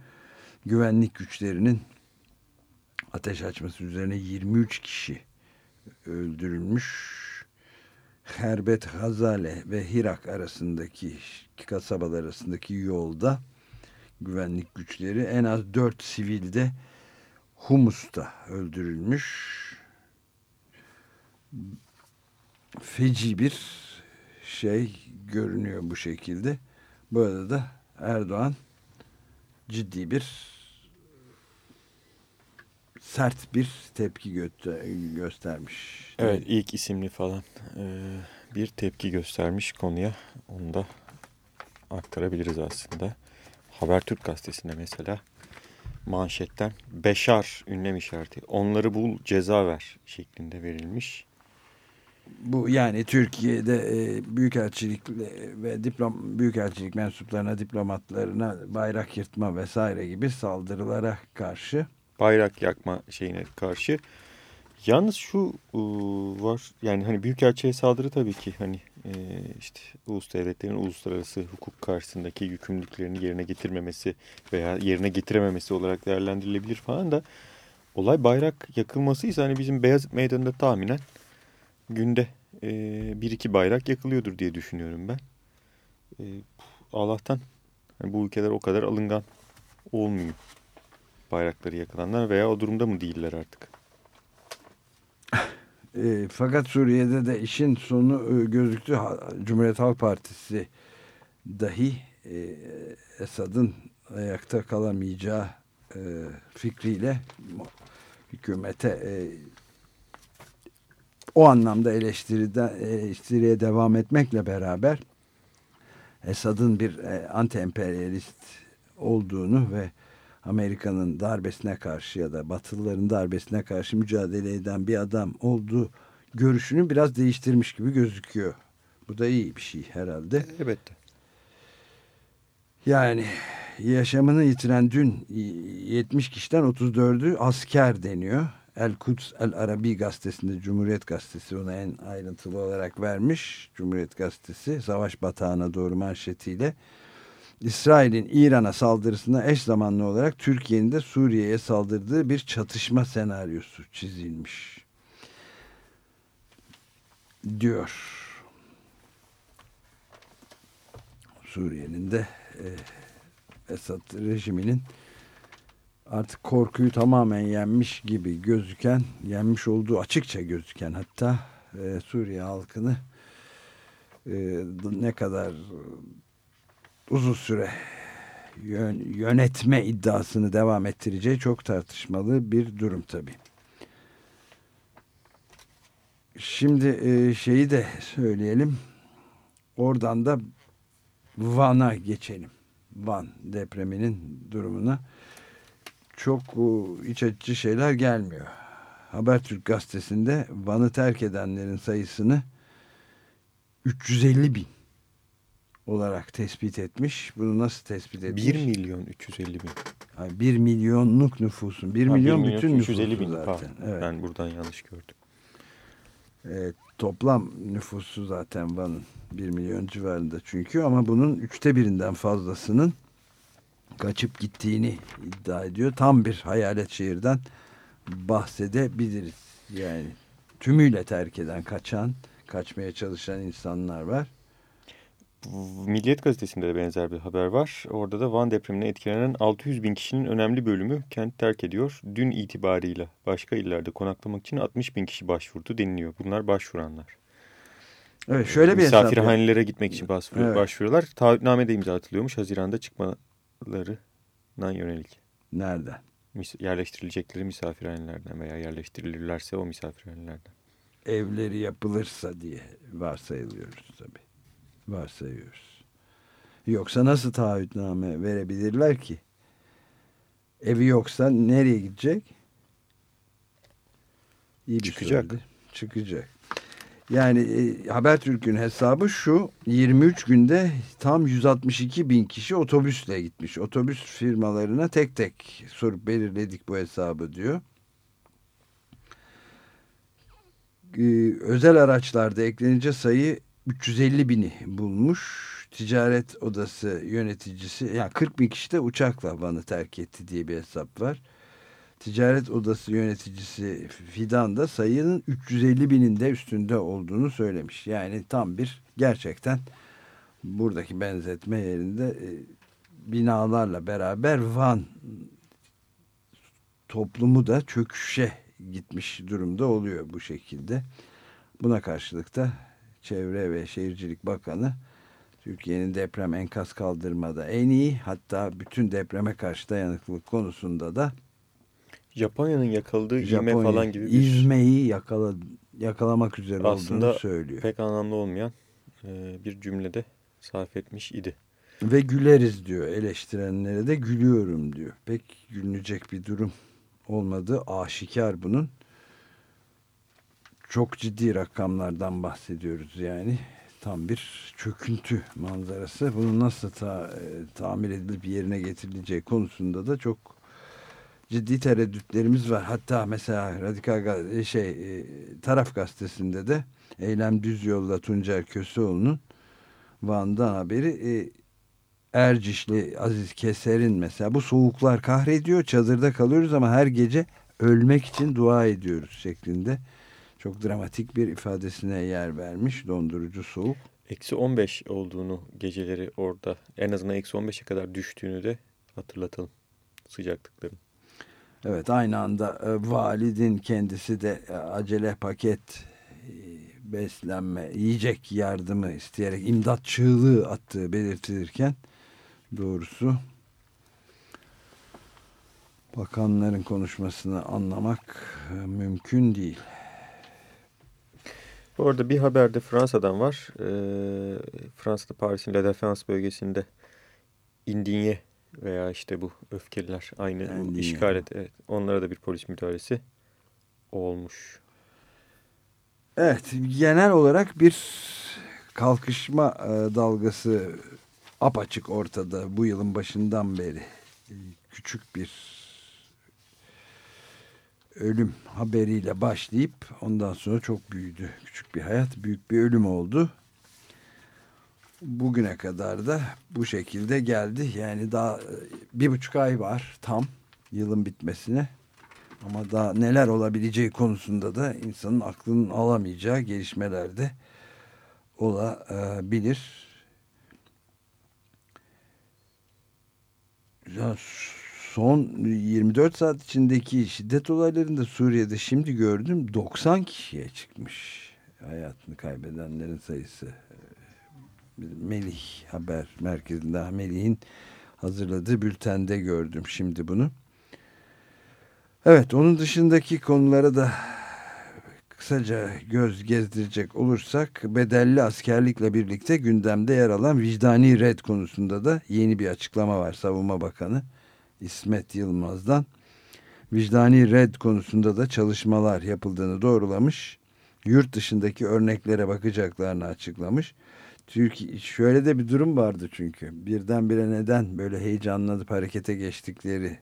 Güvenlik güçlerinin ateş açması üzerine 23 kişi öldürülmüş. Herbet Hazale ve Hirak arasındaki kasabalar arasındaki yolda güvenlik güçleri en az 4 sivilde Humus'ta öldürülmüş feci bir şey görünüyor bu şekilde. Bu arada Erdoğan ciddi bir sert bir tepki gö göstermiş. Evet ilk isimli falan ee, bir tepki göstermiş konuya. Onu da aktarabiliriz aslında. Habertürk gazetesinde mesela manşetten Beşar ünlem işareti onları bul ceza ver şeklinde verilmiş. Bu yani Türkiye'de e, büyükelçilik ve diplom büyükelçilik mensuplarına, diplomatlarına bayrak yırtma vesaire gibi saldırılara karşı. Bayrak yakma şeyine karşı. Yalnız şu e, var yani hani büyükelçiye saldırı tabii ki hani e, işte ulus devletlerin uluslararası hukuk karşısındaki yükümlülüklerini yerine getirmemesi veya yerine getirememesi olarak değerlendirilebilir falan da olay bayrak yakılmasıysa hani bizim Beyazıt Meydanı'nda tahminen günde e, bir iki bayrak yakılıyordur diye düşünüyorum ben. E, Allah'tan hani bu ülkeler o kadar alıngan olmuyor bayrakları yakılanlar veya o durumda mı değiller artık? <laughs> E, fakat Suriye'de de işin sonu e, gözüktü. Cumhuriyet Halk Partisi dahi e, Esad'ın ayakta kalamayacağı e, fikriyle hükümete e, o anlamda eleştiride, eleştiriye devam etmekle beraber Esad'ın bir e, anti-emperyalist olduğunu ve Amerika'nın darbesine karşı ya da Batılıların darbesine karşı mücadele eden bir adam olduğu görüşünü biraz değiştirmiş gibi gözüküyor. Bu da iyi bir şey herhalde. Evet. Yani yaşamını yitiren dün 70 kişiden 34'ü asker deniyor. El Quds El Arabi gazetesinde Cumhuriyet gazetesi ona en ayrıntılı olarak vermiş. Cumhuriyet gazetesi savaş batağına doğru manşetiyle. İsrail'in İran'a saldırısına eş zamanlı olarak Türkiye'nin de Suriye'ye saldırdığı bir çatışma senaryosu çizilmiş. Diyor. Suriye'nin de e, Esad rejiminin artık korkuyu tamamen yenmiş gibi gözüken, yenmiş olduğu açıkça gözüken hatta e, Suriye halkını e, ne kadar uzun süre yönetme iddiasını devam ettireceği çok tartışmalı bir durum tabi. Şimdi e, şeyi de söyleyelim. Oradan da Van'a geçelim. Van depreminin durumuna. Çok iç açıcı şeyler gelmiyor. Habertürk gazetesinde Van'ı terk edenlerin sayısını 350 bin olarak tespit etmiş. Bunu nasıl tespit etmiş? 1 milyon 350 bin. Yani 1 milyonluk nüfusun. 1 ha, milyon, 1 milyon bütün nüfusu bin. zaten. Evet. Ben buradan yanlış gördüm. Evet, toplam nüfusu zaten Van'ın 1 milyon civarında çünkü ama bunun üçte birinden fazlasının kaçıp gittiğini iddia ediyor. Tam bir hayalet şehirden bahsedebiliriz. Yani tümüyle terk eden, kaçan, kaçmaya çalışan insanlar var. Milliyet gazetesinde de benzer bir haber var. Orada da Van depremine etkilenen 600 bin kişinin önemli bölümü kent terk ediyor. Dün itibarıyla başka illerde konaklamak için 60 bin kişi başvurdu deniliyor. Bunlar başvuranlar. Evet şöyle bir Misafirhanelere gitmek için başvuruyor, evet. başvuruyorlar. Taahhütname de imza atılıyormuş. Haziranda çıkmalarına yönelik. Nereden? Yerleştirilecekleri misafirhanelerden veya yerleştirilirlerse o misafirhanelerden. Evleri yapılırsa diye varsayılıyoruz tabii varsayıyoruz. Yoksa nasıl taahhütname verebilirler ki? Evi yoksa nereye gidecek? İyi Çıkacak. Söyledi. Çıkacak. Yani e, Habertürk'ün hesabı şu 23 günde tam 162 bin kişi otobüsle gitmiş. Otobüs firmalarına tek tek sorup belirledik bu hesabı diyor. Ee, özel araçlarda eklenince sayı 350 bini bulmuş. Ticaret odası yöneticisi yani 40 bin kişi de uçakla Van'ı terk etti diye bir hesap var. Ticaret odası yöneticisi Fidan da sayının 350 binin de üstünde olduğunu söylemiş. Yani tam bir gerçekten buradaki benzetme yerinde e, binalarla beraber Van toplumu da çöküşe gitmiş durumda oluyor bu şekilde. Buna karşılık da Çevre ve Şehircilik Bakanı Türkiye'nin deprem enkaz kaldırmada en iyi hatta bütün depreme karşı dayanıklılık konusunda da Japonya'nın yakaladığı Japonya, ivme falan gibi bir... Yakala, yakalamak üzere Aslında olduğunu söylüyor. pek anlamlı olmayan e, bir cümlede sarf etmiş idi. Ve güleriz diyor eleştirenlere de gülüyorum diyor. Pek gülünecek bir durum olmadı aşikar bunun çok ciddi rakamlardan bahsediyoruz yani. Tam bir çöküntü manzarası. Bunu nasıl ta, e, tamir edilip yerine getirileceği konusunda da çok ciddi tereddütlerimiz var. Hatta mesela Radikal e, şey e, Taraf Gazetesi'nde de Eylem Düz Yolda Tuncer Köseoğlu'nun Van'dan haberi e, Ercişli Aziz Keser'in mesela bu soğuklar kahrediyor çadırda kalıyoruz ama her gece ölmek için dua ediyoruz şeklinde çok dramatik bir ifadesine yer vermiş dondurucu soğuk. Eksi 15 olduğunu geceleri orada en azından eksi 15'e kadar düştüğünü de hatırlatalım sıcaklıkların. Evet aynı anda e, validin kendisi de e, acele paket e, beslenme, yiyecek yardımı isteyerek imdat çığlığı attığı belirtilirken doğrusu bakanların konuşmasını anlamak e, mümkün değil. Bu arada bir haber de Fransa'dan var. Ee, Fransa'da Paris'in La Défense bölgesinde Indinye veya işte bu öfkeliler aynı Indinye. işgal et. Evet, onlara da bir polis müdahalesi olmuş. Evet genel olarak bir kalkışma e, dalgası apaçık ortada bu yılın başından beri. Küçük bir ölüm haberiyle başlayıp ondan sonra çok büyüdü. Küçük bir hayat, büyük bir ölüm oldu. Bugüne kadar da bu şekilde geldi. Yani daha e, bir buçuk ay var tam yılın bitmesine. Ama daha neler olabileceği konusunda da insanın aklının alamayacağı gelişmelerde olabilir. Ya son 24 saat içindeki şiddet olaylarında Suriye'de şimdi gördüm 90 kişiye çıkmış hayatını kaybedenlerin sayısı. Melih Haber Merkezi'nde Melih'in hazırladığı bültende gördüm şimdi bunu. Evet onun dışındaki konulara da kısaca göz gezdirecek olursak bedelli askerlikle birlikte gündemde yer alan vicdani red konusunda da yeni bir açıklama var Savunma Bakanı İsmet Yılmaz'dan. Vicdani red konusunda da çalışmalar yapıldığını doğrulamış. Yurt dışındaki örneklere bakacaklarını açıklamış. Türkiye şöyle de bir durum vardı çünkü. Birdenbire neden böyle heyecanlanıp harekete geçtikleri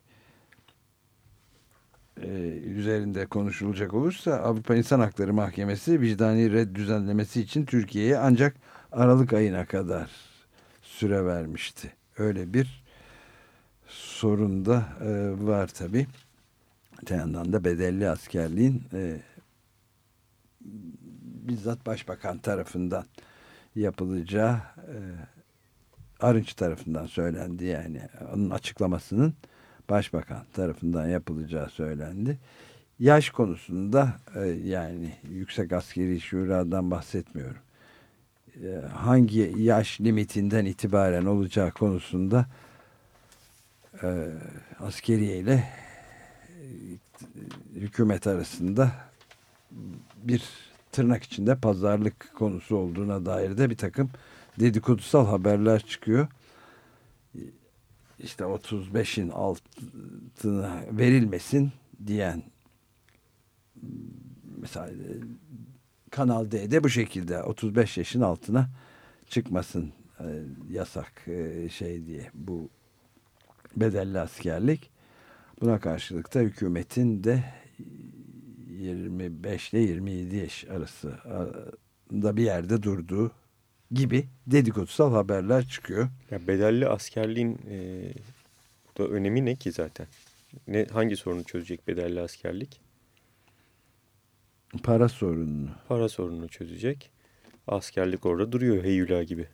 e, üzerinde konuşulacak olursa Avrupa İnsan Hakları Mahkemesi vicdani red düzenlemesi için Türkiye'ye ancak Aralık ayına kadar süre vermişti. Öyle bir sorun da e, var tabi. Öte yandan da bedelli askerliğin e, bizzat başbakan tarafından yapılacağı e, Arınç tarafından söylendi yani onun açıklamasının başbakan tarafından yapılacağı söylendi. Yaş konusunda e, yani yüksek askeri şuradan bahsetmiyorum. E, hangi yaş limitinden itibaren olacağı konusunda e, askeriye ile e, hükümet arasında bir tırnak içinde pazarlık konusu olduğuna dair de bir takım dedikodusal haberler çıkıyor. İşte 35'in altına verilmesin diyen mesela Kanal D'de bu şekilde 35 yaşın altına çıkmasın e, yasak e, şey diye bu bedelli askerlik. Buna karşılık da hükümetin de 25 ile 27 yaş arası da bir yerde durduğu gibi dedikodusal haberler çıkıyor. Ya bedelli askerliğin e, da önemi ne ki zaten? Ne hangi sorunu çözecek bedelli askerlik? Para sorununu. Para sorununu çözecek. Askerlik orada duruyor heyula gibi.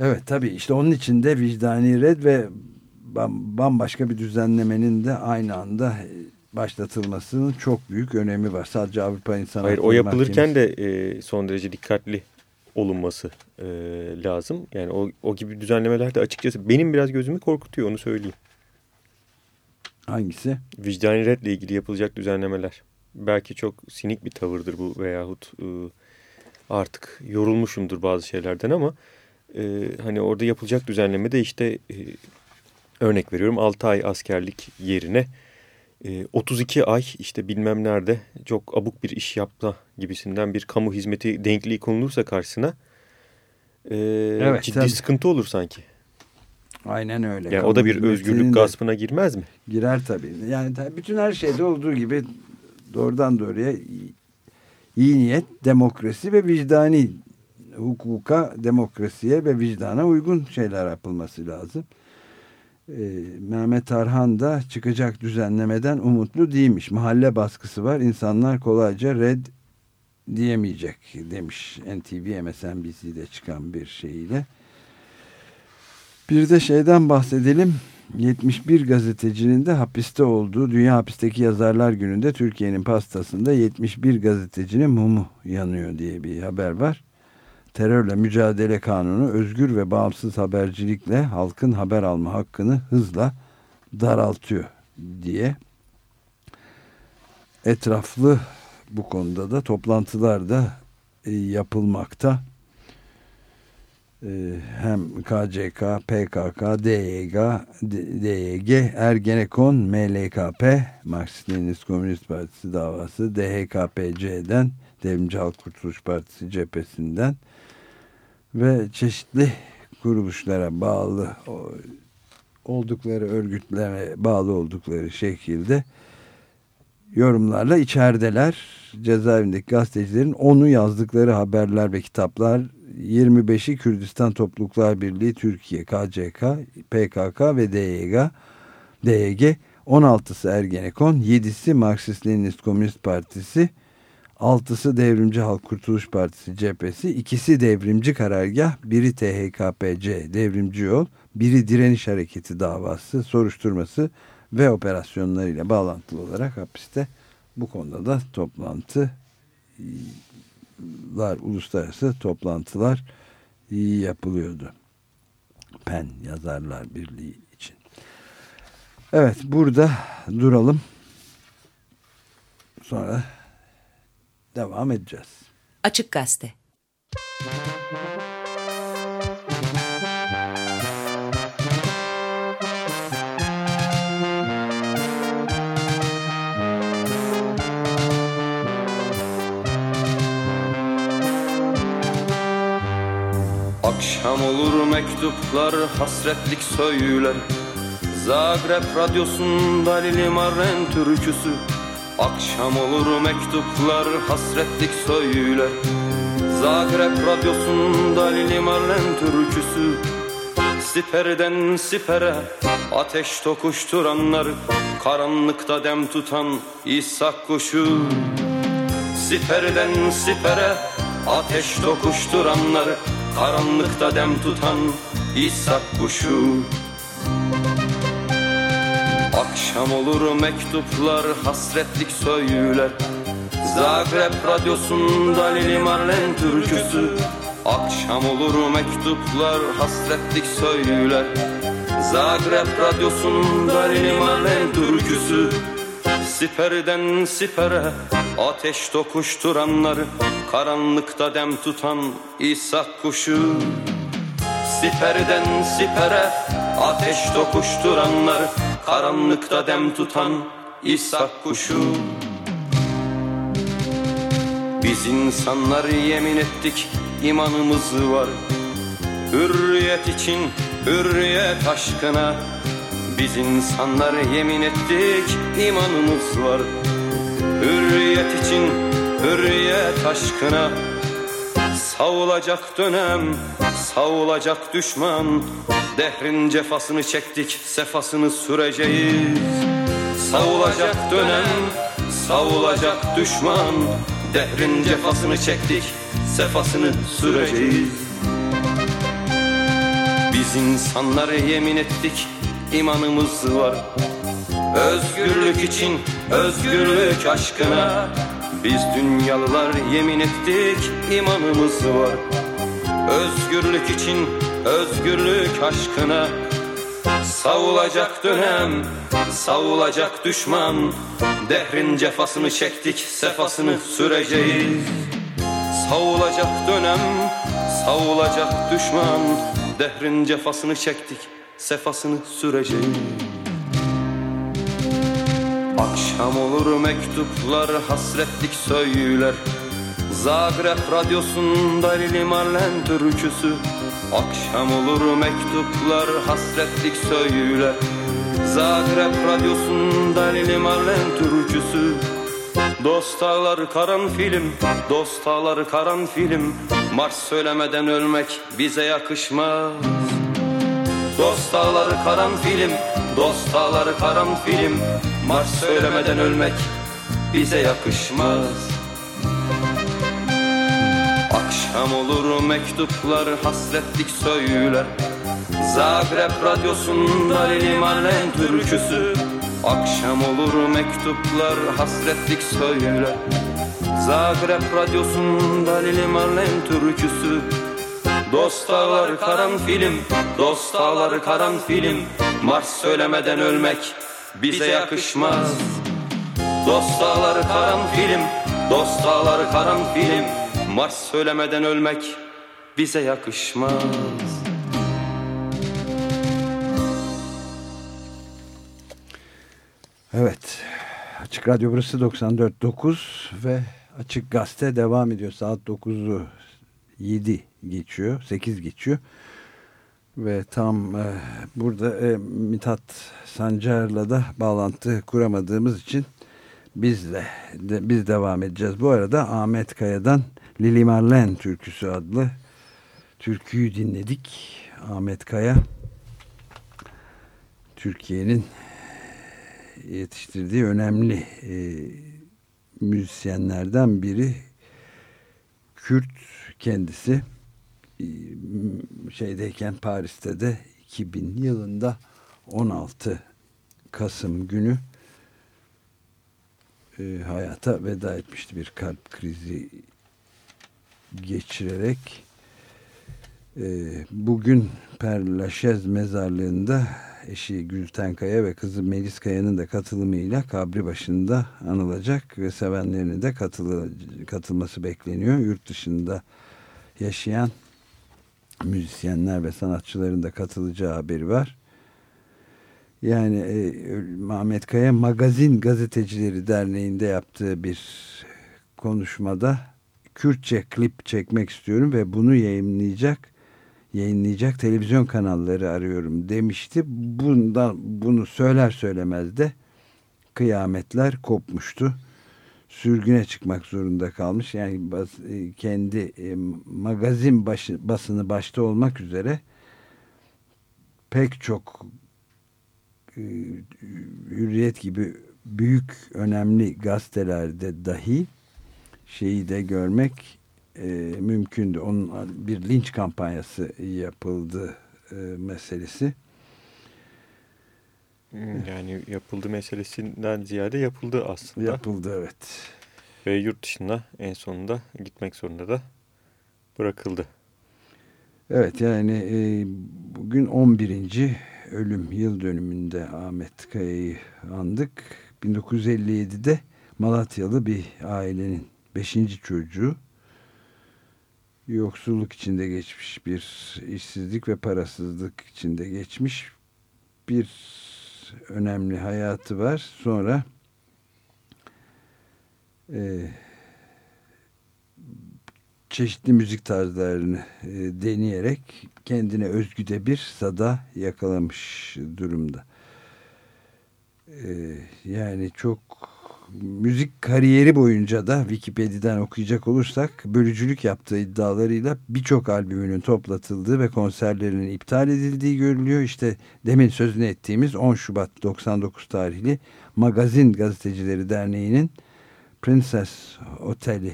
Evet tabii işte onun için de vicdani red ve bambaşka bir düzenlemenin de aynı anda başlatılmasının çok büyük önemi var. Sadece Avrupa İnsan Hayır o yapılırken Mahkemesi... de e, son derece dikkatli olunması e, lazım. Yani o, o gibi düzenlemeler de açıkçası benim biraz gözümü korkutuyor onu söyleyeyim. Hangisi? Vicdani redle ilgili yapılacak düzenlemeler. Belki çok sinik bir tavırdır bu veyahut e, artık yorulmuşumdur bazı şeylerden ama e, hani orada yapılacak düzenleme de işte e, örnek veriyorum 6 ay askerlik yerine 32 ay işte bilmem nerede çok abuk bir iş yapma gibisinden bir kamu hizmeti denkliği konulursa karşısına e, evet, ciddi tabii. sıkıntı olur sanki. Aynen öyle. Yani o da bir özgürlük gaspına girmez mi? Girer tabii. Yani bütün her şeyde olduğu gibi doğrudan doğruya iyi niyet, demokrasi ve vicdani hukuka, demokrasiye ve vicdana uygun şeyler yapılması lazım. Ee, Mehmet Arhan da çıkacak düzenlemeden umutlu değilmiş. Mahalle baskısı var. İnsanlar kolayca red diyemeyecek demiş NTV MSNBC'de çıkan bir şeyle. Bir de şeyden bahsedelim. 71 gazetecinin de hapiste olduğu Dünya Hapisteki Yazarlar Günü'nde Türkiye'nin pastasında 71 gazetecinin mumu yanıyor diye bir haber var. Terörle mücadele kanunu özgür ve bağımsız habercilikle halkın haber alma hakkını hızla daraltıyor diye etraflı bu konuda da toplantılar da e, yapılmakta. Ee, hem KCK, PKK, DYG, DYG, Ergenekon, MLKP, Marksist Leninist Komünist Partisi davası, DHKPC'den, Devrimci Halk Kurtuluş Partisi cephesinden ve çeşitli kuruluşlara bağlı oldukları örgütlere bağlı oldukları şekilde yorumlarla içerideler. Cezaevindeki gazetecilerin onu yazdıkları haberler ve kitaplar 25'i Kürdistan Topluluklar Birliği Türkiye, KCK, PKK ve DYG, DYG 16'sı Ergenekon, 7'si Marksist-Leninist Komünist Partisi, 6'sı Devrimci Halk Kurtuluş Partisi cephesi, ikisi Devrimci Karargah, biri THKPC Devrimci Yol, biri Direniş Hareketi davası, soruşturması ve operasyonlarıyla bağlantılı olarak hapiste bu konuda da toplantı toplantılar, uluslararası toplantılar yapılıyordu. PEN Yazarlar Birliği için. Evet burada duralım. Sonra devam edeceğiz. Açık Gazete. Akşam olur mektuplar hasretlik söyler. Zagreb radyosunda Lili Marren türküsü Akşam olur mektuplar hasretlik söyler Zagreb radyosunda Lili Marren türküsü. Siperden sipere ateş tokuşturanlar Karanlıkta dem tutan İshak kuşu. Siperden sipere ateş tokuşturanlar Karanlıkta dem tutan İshak kuşu Akşam olur mektuplar hasretlik söyler. Zagreb radyosunda Lili Marlen türküsü. Akşam olur mektuplar hasretlik söyler. Zagreb radyosunda Lili Marlen türküsü. Siperden sipere ateş tokuşturanlar Karanlıkta dem tutan İshak kuşu. Siperden sipere ateş tokuşturanlar Karanlıkta dem tutan İshak kuşu. Biz insanlar yemin ettik imanımız var. Hürriyet için hürriyet aşkına. Biz insanlar yemin ettik imanımız var. Hürriyet için hürriyet aşkına Savulacak dönem, savulacak düşman. Dehrin cefasını çektik, sefasını süreceğiz. Savulacak dönem, savulacak düşman. Dehrin cefasını çektik, sefasını süreceğiz. Biz insanlara yemin ettik, imanımız var. Özgürlük için, özgürlük aşkına Biz dünyalılar yemin ettik imanımız var. Özgürlük için, özgürlük aşkına. Savulacak dönem, savulacak düşman. Dehrin cefasını çektik, sefasını süreceğiz. Savulacak dönem, savulacak düşman. Dehrin cefasını çektik, sefasını süreceğiz Akşam olur mektuplar hasretlik söyler. Zagreb radyosunda Lili Marlen türküsü. Akşam olur mektuplar hasretlik söyler. Zagreb radyosunda Lili Marlen türküsü. Dost ağlar karanfilim, dost ağlar karanfilim Mars söylemeden ölmek bize yakışmaz. Dost ağlar karanfilim, dost ağlar karanfilim Mars söylemeden ölmek bize yakışmaz. Akşam olur mektuplar hasretlik söyler. Zagreb radyosunda Lili Marlen türküsü. Akşam olur mektuplar hasretlik söyler. Zagreb radyosunda Lili Marlen türküsü. Dost ağlar karanfilim, dost ağlar karanfilim. Mars söylemeden ölmek bize yakışmaz Dost ağlar karanfilim, dost ağlar karanfilim Mars söylemeden ölmek bize yakışmaz Evet. Açık Radyo burası 94.9 ve Açık Gazete devam ediyor. Saat 9'u 7 geçiyor. 8 geçiyor. Ve tam e, burada e, Mithat Sancar'la da bağlantı kuramadığımız için bizle de, biz devam edeceğiz. Bu arada Ahmet Kaya'dan Lili Marlen türküsü adlı türküyü dinledik. Ahmet Kaya Türkiye'nin yetiştirdiği önemli e, müzisyenlerden biri Kürt kendisi şeydeyken Paris'te de 2000 yılında 16 Kasım günü e, hayata veda etmişti bir kalp krizi geçirerek e, bugün Lachaise mezarlığında eşi Gülten Kaya ve kızı Melis Kaya'nın da katılımıyla kabri başında anılacak ve sevenlerinin de katılması bekleniyor. Yurt dışında yaşayan müzisyenler ve sanatçıların da katılacağı haberi var. Yani e, Mehmet Kaya Magazin Gazetecileri Derneği'nde yaptığı bir konuşmada Kürtçe klip çekmek istiyorum ve bunu yayınlayacak yayınlayacak televizyon kanalları arıyorum demişti. Bundan bunu söyler söylemez de kıyametler kopmuştu. Sürgüne çıkmak zorunda kalmış. Yani bas, e, kendi e, magazin başı, basını başta olmak üzere pek çok e, hürriyet gibi büyük önemli gazetelerde dahi şeyi de görmek e, mümkündü. Onun bir linç kampanyası yapıldı e, meselesi. Hmm, yani yapıldı meselesinden ziyade yapıldı aslında. Yapıldı evet. Ve yurt dışına en sonunda gitmek zorunda da bırakıldı. Evet yani e, bugün 11. ölüm yıl dönümünde Ahmet Kaya'yı andık. 1957'de Malatyalı bir ailenin 5. çocuğu yoksulluk içinde geçmiş bir işsizlik ve parasızlık içinde geçmiş bir önemli hayatı var. Sonra e, çeşitli müzik tarzlarını e, deneyerek kendine özgü de bir sada yakalamış durumda. E, yani çok müzik kariyeri boyunca da Wikipedia'dan okuyacak olursak bölücülük yaptığı iddialarıyla birçok albümünün toplatıldığı ve konserlerinin iptal edildiği görülüyor. İşte demin sözünü ettiğimiz 10 Şubat 99 tarihli Magazin Gazetecileri Derneği'nin Princess Oteli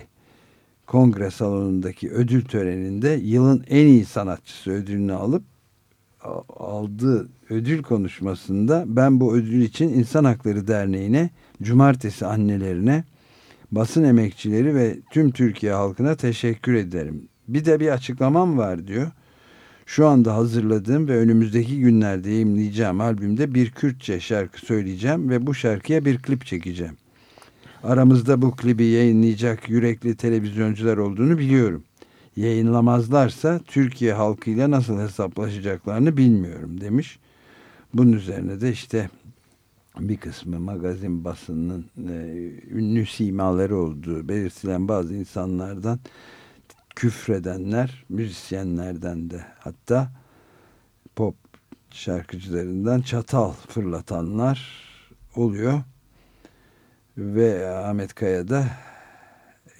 kongre salonundaki ödül töreninde yılın en iyi sanatçısı ödülünü alıp aldığı ödül konuşmasında ben bu ödül için İnsan Hakları Derneği'ne cumartesi annelerine, basın emekçileri ve tüm Türkiye halkına teşekkür ederim. Bir de bir açıklamam var diyor. Şu anda hazırladığım ve önümüzdeki günlerde yayınlayacağım albümde bir Kürtçe şarkı söyleyeceğim ve bu şarkıya bir klip çekeceğim. Aramızda bu klibi yayınlayacak yürekli televizyoncular olduğunu biliyorum. Yayınlamazlarsa Türkiye halkıyla nasıl hesaplaşacaklarını bilmiyorum demiş. Bunun üzerine de işte bir kısmı magazin basının e, ünlü simaları olduğu belirtilen bazı insanlardan küfredenler, müzisyenlerden de hatta pop şarkıcılarından çatal fırlatanlar oluyor. Ve Ahmet Kaya da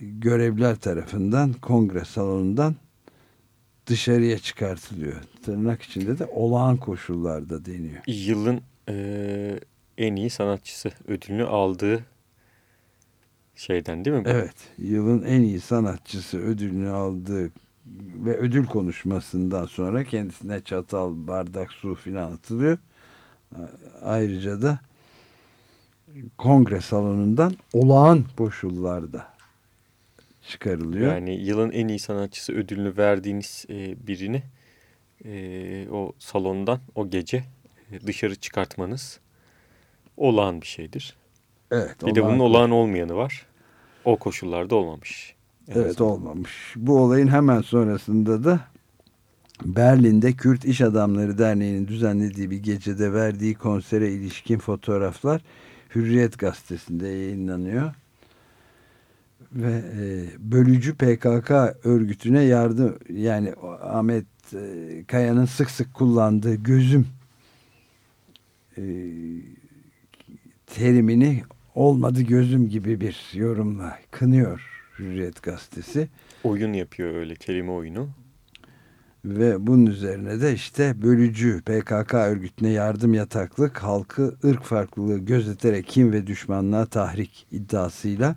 görevliler tarafından kongre salonundan dışarıya çıkartılıyor. Tırnak içinde de olağan koşullarda deniyor. Yılın e, en iyi sanatçısı ödülünü aldığı şeyden değil mi? Bu? Evet. Yılın en iyi sanatçısı ödülünü aldığı ve ödül konuşmasından sonra kendisine çatal, bardak, su filan atılıyor. Ayrıca da kongre salonundan olağan koşullarda çıkarılıyor. Yani yılın en iyi sanatçısı ödülünü verdiğiniz e, birini e, o salondan o gece e, dışarı çıkartmanız olağan bir şeydir. Evet. Bir de bunun olağan olmayanı var. O koşullarda olmamış. Evet azından. olmamış. Bu olayın hemen sonrasında da Berlin'de Kürt İş Adamları Derneği'nin düzenlediği bir gecede verdiği konsere ilişkin fotoğraflar Hürriyet gazetesinde yayınlanıyor. Ve e, bölücü PKK örgütüne yardım yani Ahmet e, Kaya'nın sık sık kullandığı gözüm e, terimini olmadı gözüm gibi bir yorumla kınıyor Hürriyet Gazetesi. Oyun yapıyor öyle kelime oyunu. Ve bunun üzerine de işte bölücü PKK örgütüne yardım yataklık halkı ırk farklılığı gözeterek kim ve düşmanlığa tahrik iddiasıyla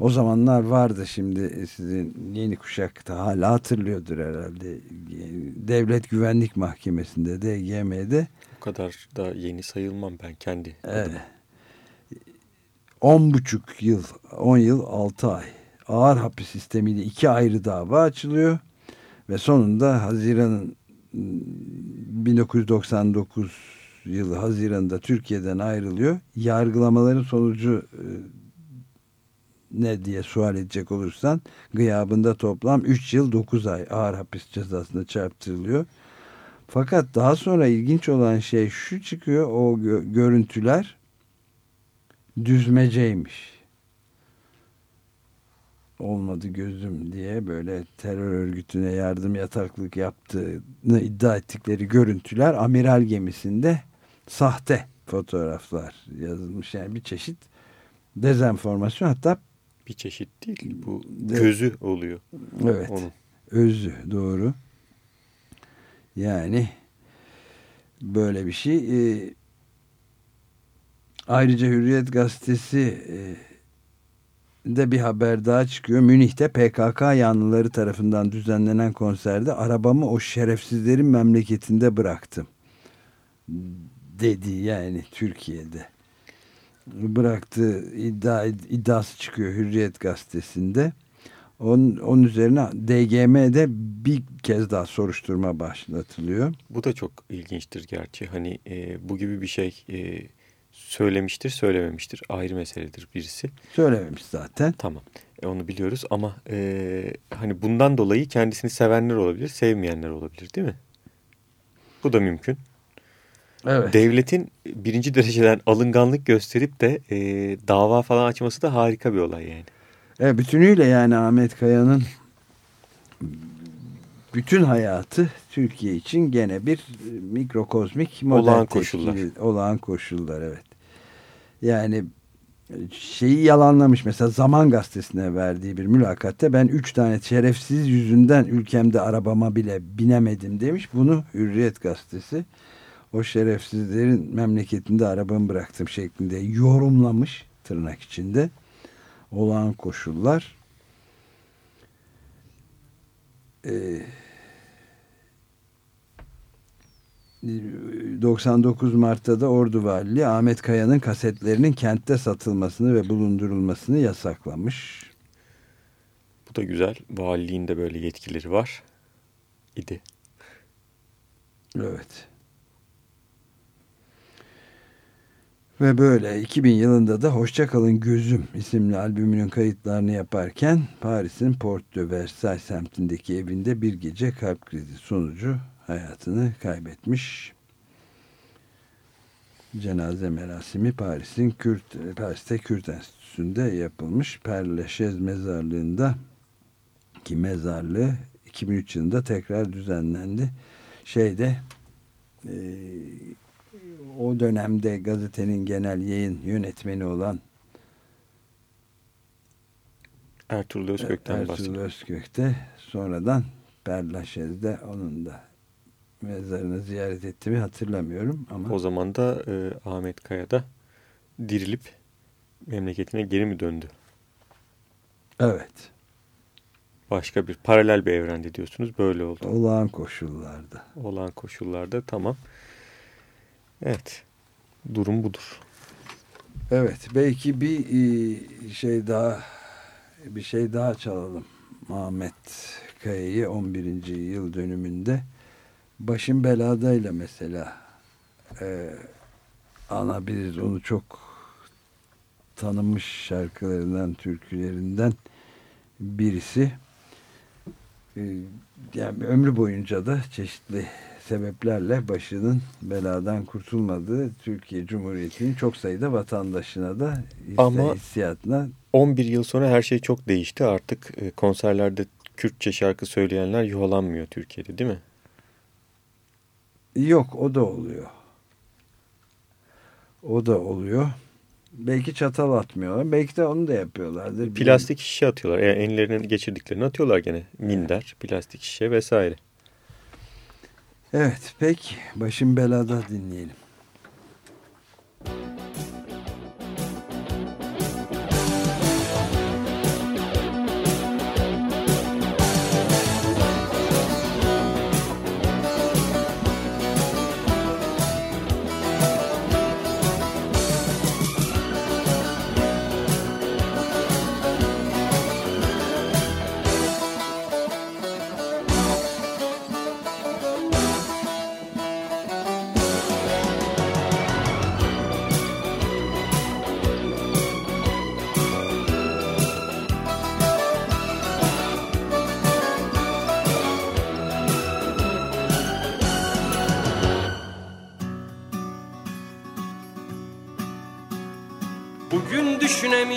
o zamanlar vardı şimdi e, sizin yeni kuşakta hala hatırlıyordur herhalde. E, Devlet Güvenlik Mahkemesi'nde de GM'de. O kadar da yeni sayılmam ben kendi. Evet. Adım. 10,5 yıl, 10 yıl 6 ay ağır hapis sistemiyle iki ayrı dava açılıyor ve sonunda Haziran'ın hmm, 1999 yılı Haziran'da Türkiye'den ayrılıyor. Yargılamaların sonucu e, ne diye sual edecek olursan gıyabında toplam 3 yıl 9 ay ağır hapis cezasına çarptırılıyor. Fakat daha sonra ilginç olan şey şu çıkıyor o görüntüler düzmeceymiş. Olmadı gözüm diye böyle terör örgütüne yardım yataklık yaptığını iddia ettikleri görüntüler amiral gemisinde sahte fotoğraflar yazılmış. Yani bir çeşit dezenformasyon hatta bir çeşit değil. Bu gözü oluyor. Evet. Onun. Özü doğru. Yani böyle bir şey. Ee, ayrıca Hürriyet Gazetesi e, de bir haber daha çıkıyor. Münih'te PKK yanlıları tarafından düzenlenen konserde arabamı o şerefsizlerin memleketinde bıraktım. Dedi yani Türkiye'de bıraktığı iddia, iddiası çıkıyor Hürriyet gazetesinde. Onun, onun üzerine DGM'de bir kez daha soruşturma başlatılıyor. Bu da çok ilginçtir gerçi. Hani e, bu gibi bir şey e, söylemiştir, söylememiştir. Ayrı meseledir birisi. Söylememiş zaten. Tamam. E, onu biliyoruz ama e, hani bundan dolayı kendisini sevenler olabilir, sevmeyenler olabilir değil mi? Bu da mümkün. Evet. Devletin birinci dereceden alınganlık gösterip de e, dava falan açması da harika bir olay yani. Evet, bütünüyle yani Ahmet Kaya'nın bütün hayatı Türkiye için gene bir mikrokozmik model. Olağan koşullar. Olağan koşullar evet. Yani şeyi yalanlamış mesela Zaman Gazetesi'ne verdiği bir mülakatte ben üç tane şerefsiz yüzünden ülkemde arabama bile binemedim demiş. Bunu Hürriyet Gazetesi o şerefsizlerin memleketinde arabamı bıraktım şeklinde yorumlamış tırnak içinde olağan koşullar ee, 99 Mart'ta da Ordu Valiliği Ahmet Kaya'nın kasetlerinin kentte satılmasını ve bulundurulmasını yasaklamış. Bu da güzel. Valiliğin de böyle yetkileri var idi. Evet. Ve böyle 2000 yılında da Hoşçakalın Gözüm isimli albümünün kayıtlarını yaparken Paris'in Port de Versailles semtindeki evinde bir gece kalp krizi sonucu hayatını kaybetmiş. cenaze merasimi Paris'in Kürt Paris'te Kürt Enstitüsü'nde yapılmış. Lachaise mezarlığında ki mezarlığı 2003 yılında tekrar düzenlendi. Şeyde e, o dönemde gazetenin genel yayın yönetmeni olan Ertuğrul Özkök'ten Ertuğrul bahsediyor. Özkök'te sonradan Perlaşez'de onun da mezarını ziyaret ettiğimi hatırlamıyorum ama O zaman da e, Ahmet Kaya da dirilip memleketine geri mi döndü? evet Başka bir paralel bir evrende diyorsunuz. Böyle oldu. olağan koşullarda. Olan koşullarda tamam. Evet. Durum budur. Evet belki bir e, şey daha bir şey daha çalalım. Ahmet Kaya'yı 11. yıl dönümünde başın beladayla mesela e, anabiliriz. Onu çok tanınmış şarkılarından, türkülerinden birisi. E, yani ömrü boyunca da çeşitli sebeplerle başının beladan kurtulmadığı Türkiye Cumhuriyeti'nin çok sayıda vatandaşına da hisse, Ama- hissiyatına 11 yıl sonra her şey çok değişti. Artık e, konserlerde Kürtçe şarkı söyleyenler yuhalanmıyor Türkiye'de değil mi? Yok o da oluyor. O da oluyor. Belki çatal atmıyorlar. Belki de onu da yapıyorlardır. Plastik şişe atıyorlar. Yani enlerinin geçirdiklerini atıyorlar gene. Minder, plastik şişe vesaire. Evet pek başın belada dinleyelim.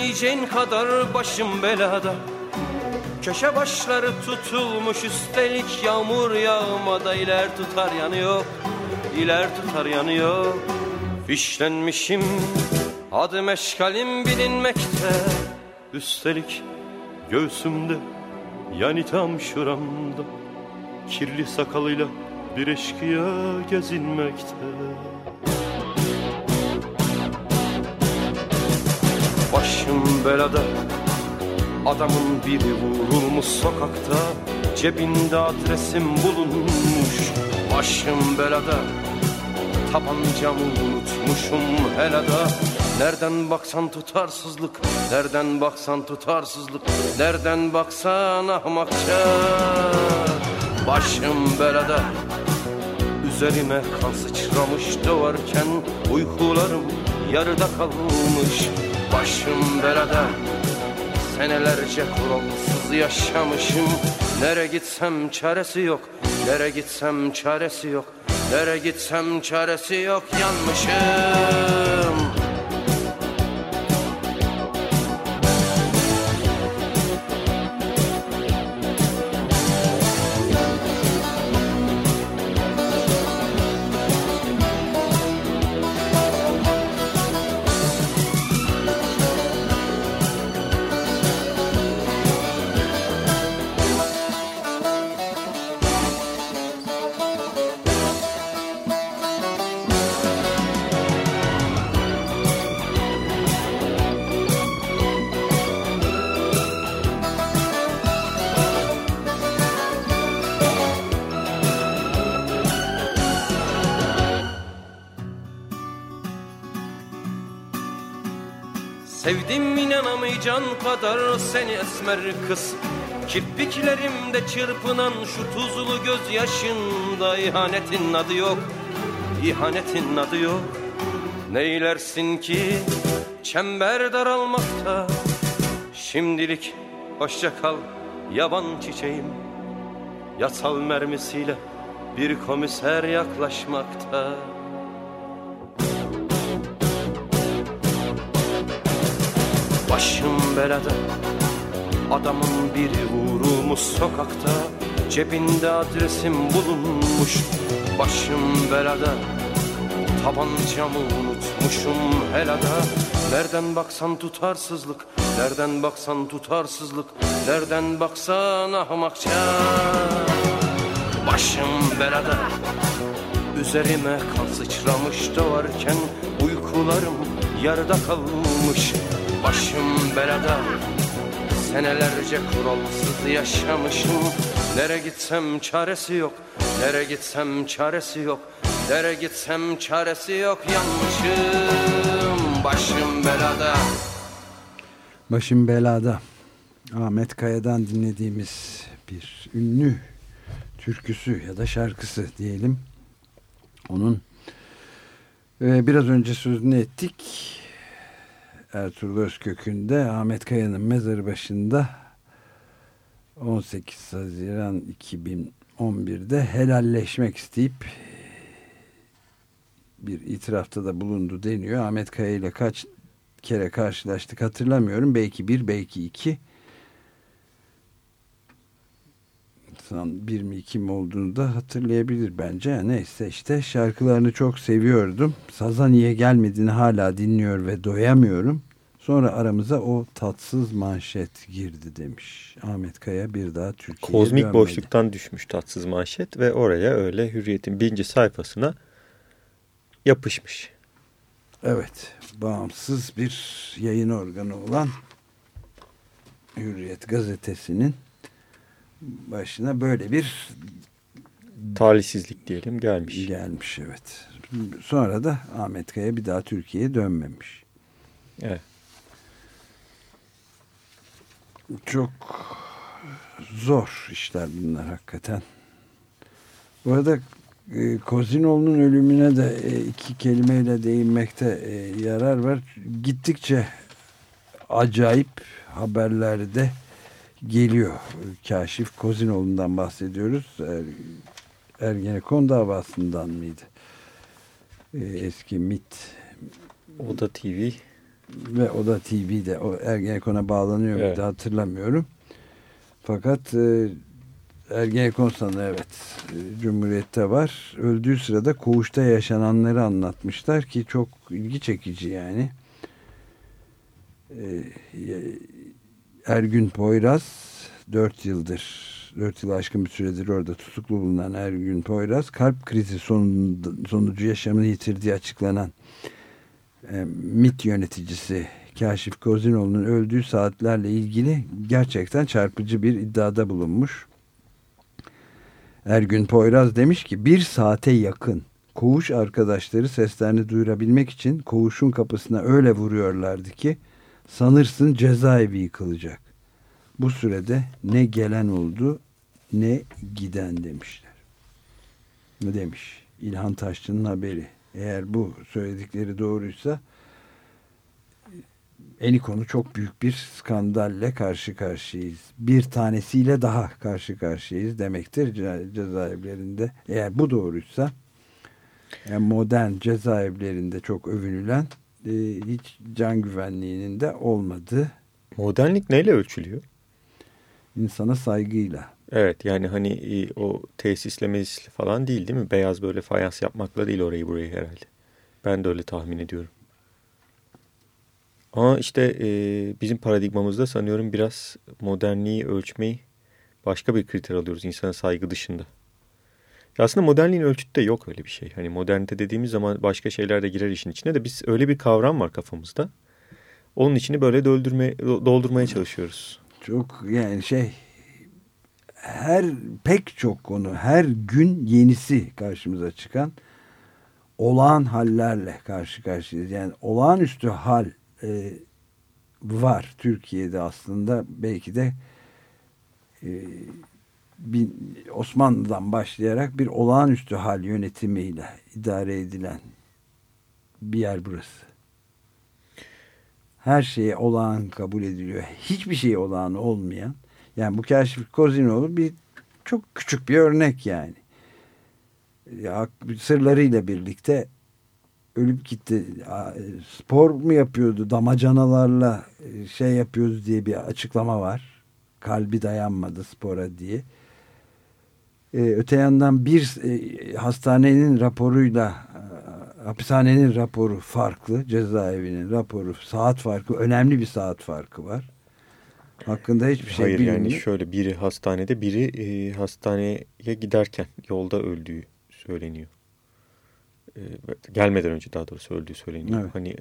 Düşünemeyeceğin kadar başım belada. Köşe başları tutulmuş üstelik yağmur yağmada iler tutar yanıyor iler tutar yanıyor. Fişlenmişim adım eşkalim bilinmekte. Üstelik göğsümde yani tam şuramda Kirli sakalıyla bir eşkıya gezinmekte Başım belada. Adamın biri vurulmuş sokakta Cebinde adresim bulunmuş. Başım belada Tabancamı unutmuşum helada. Nereden baksan tutarsızlık Nereden baksan tutarsızlık Nereden baksan ahmakça. Başım belada Üzerime kan sıçramış doğarken Uykularım yarıda kalmış Başım belada. Senelerce kuralsız yaşamışım. Nere gitsem çaresi yok. Nere gitsem çaresi yok. Nere gitsem çaresi yok. Yanmışım kadar seni esmer kız. Kirpiklerimde çırpınan şu tuzlu gözyaşında ihanetin adı yok İhanetin adı yok. Neylersin ki çember daralmakta? Şimdilik hoşça kal yaban çiçeğim. Yasal mermisiyle bir komiser yaklaşmakta Başım belada. Adamın biri vurulmuş sokakta. Cebinde adresim bulunmuş. Başım belada. Tabancamı unutmuşum helada. Nereden baksan tutarsızlık Nereden baksan tutarsızlık Nereden baksan ahmakça. Başım belada. Üzerime kan sıçramış doğarken Uykularım yarıda kalmış Başım belada Senelerce kuralsız yaşamışım. Nere gitsem çaresi yok Nere gitsem çaresi yok. Nere gitsem çaresi yok Yanmışım. Başım belada. Başım belada. Ahmet Kaya'dan dinlediğimiz bir ünlü türküsü ya da şarkısı diyelim. Onun e, biraz önce sözünü ettik. Ertuğrul Özkök'ün de Ahmet Kaya'nın mezarı başında 18 Haziran 2011'de helalleşmek isteyip bir itirafta da bulundu deniyor. Ahmet Kaya ile kaç kere karşılaştık hatırlamıyorum. Belki bir, belki iki. San bir mi iki mi olduğunu da hatırlayabilir bence. Neyse işte şarkılarını çok seviyordum. Saza niye gelmediğini hala dinliyor ve doyamıyorum. Sonra aramıza o tatsız manşet girdi demiş. Ahmet Kaya bir daha Türkiye'ye Kozmik dönmedi. boşluktan düşmüş tatsız manşet ve oraya öyle Hürriyet'in birinci sayfasına yapışmış. Evet, bağımsız bir yayın organı olan Hürriyet gazetesinin başına böyle bir talihsizlik diyelim gelmiş. Gelmiş evet. Sonra da Ahmet Kaya bir daha Türkiye'ye dönmemiş. Evet. Çok zor işler bunlar hakikaten. Bu arada e, Kozinoğlu'nun ölümüne de e, iki kelimeyle değinmekte e, yarar var. Gittikçe acayip haberlerde geliyor. Kaşif Kozinoğlu'ndan bahsediyoruz. Er, Ergenekon davasından mıydı? E, eski MIT Oda TV ve Oda TV'de o Ergenekon'a bağlanıyor Evet. muydu hatırlamıyorum. Fakat e, Ergenekon sanı evet e, Cumhuriyet'te var. Öldüğü sırada koğuşta yaşananları anlatmışlar ki çok ilgi çekici yani. E, Ergün Poyraz 4 yıldır 4 yıl aşkın bir süredir orada tutuklu bulunan Ergün Poyraz kalp krizi sonucu yaşamını yitirdiği açıklanan e, MIT yöneticisi Kaşif Kozinoğlu'nun öldüğü saatlerle ilgili gerçekten çarpıcı bir iddiada bulunmuş. Ergün Poyraz demiş ki bir saate yakın koğuş arkadaşları seslerini duyurabilmek için koğuşun kapısına öyle vuruyorlardı ki sanırsın cezaevi yıkılacak. Bu sürede ne gelen oldu ne giden demişler. Ne demiş? İlhan Taşçı'nın haberi. Eğer bu söyledikleri doğruysa Enikon'u çok büyük bir skandalle karşı karşıyayız. Bir tanesiyle daha karşı karşıyayız demektir ce- cezaevlerinde. Eğer bu doğruysa yani modern cezaevlerinde çok övünülen e, hiç can güvenliğinin de olmadığı Modernlik neyle ölçülüyor? insana saygıyla. Evet yani hani e, o tesisle falan değil değil mi? Beyaz böyle fayans yapmakla değil orayı burayı herhalde. Ben de öyle tahmin ediyorum. Ama işte e, bizim paradigmamızda sanıyorum biraz modernliği ölçmeyi başka bir kriter alıyoruz insana saygı dışında. Aslında modernliğin ölçütü de yok öyle bir şey. Hani modernite dediğimiz zaman başka şeyler de girer işin içine de biz öyle bir kavram var kafamızda. Onun içini böyle doldurmaya, doldurmaya çalışıyoruz. Çok yani şey her pek çok konu her gün yenisi karşımıza çıkan olağan hallerle karşı karşıyayız. Yani olağanüstü hal e, var Türkiye'de aslında belki de e, bir, Osmanlı'dan başlayarak bir olağanüstü hal yönetimiyle idare edilen bir yer burası. Her şeye olağan kabul ediliyor. Hiçbir şeye olağan olmayan. Yani bu Kaşif Kozinoğlu bir çok küçük bir örnek yani. Ya, sırlarıyla birlikte ölüp gitti. Spor mu yapıyordu damacanalarla e, şey yapıyoruz diye bir açıklama var. Kalbi dayanmadı spora diye. Ee, öte yandan bir e, hastanenin raporuyla e, hapishanenin raporu farklı. Cezaevinin raporu saat farkı önemli bir saat farkı var. Hakkında hiçbir şey Hayır bilmiyor. yani şöyle biri hastanede biri e, hastaneye giderken yolda öldüğü söyleniyor. E, gelmeden önce daha doğrusu öldüğü söyleniyor. Evet. Hani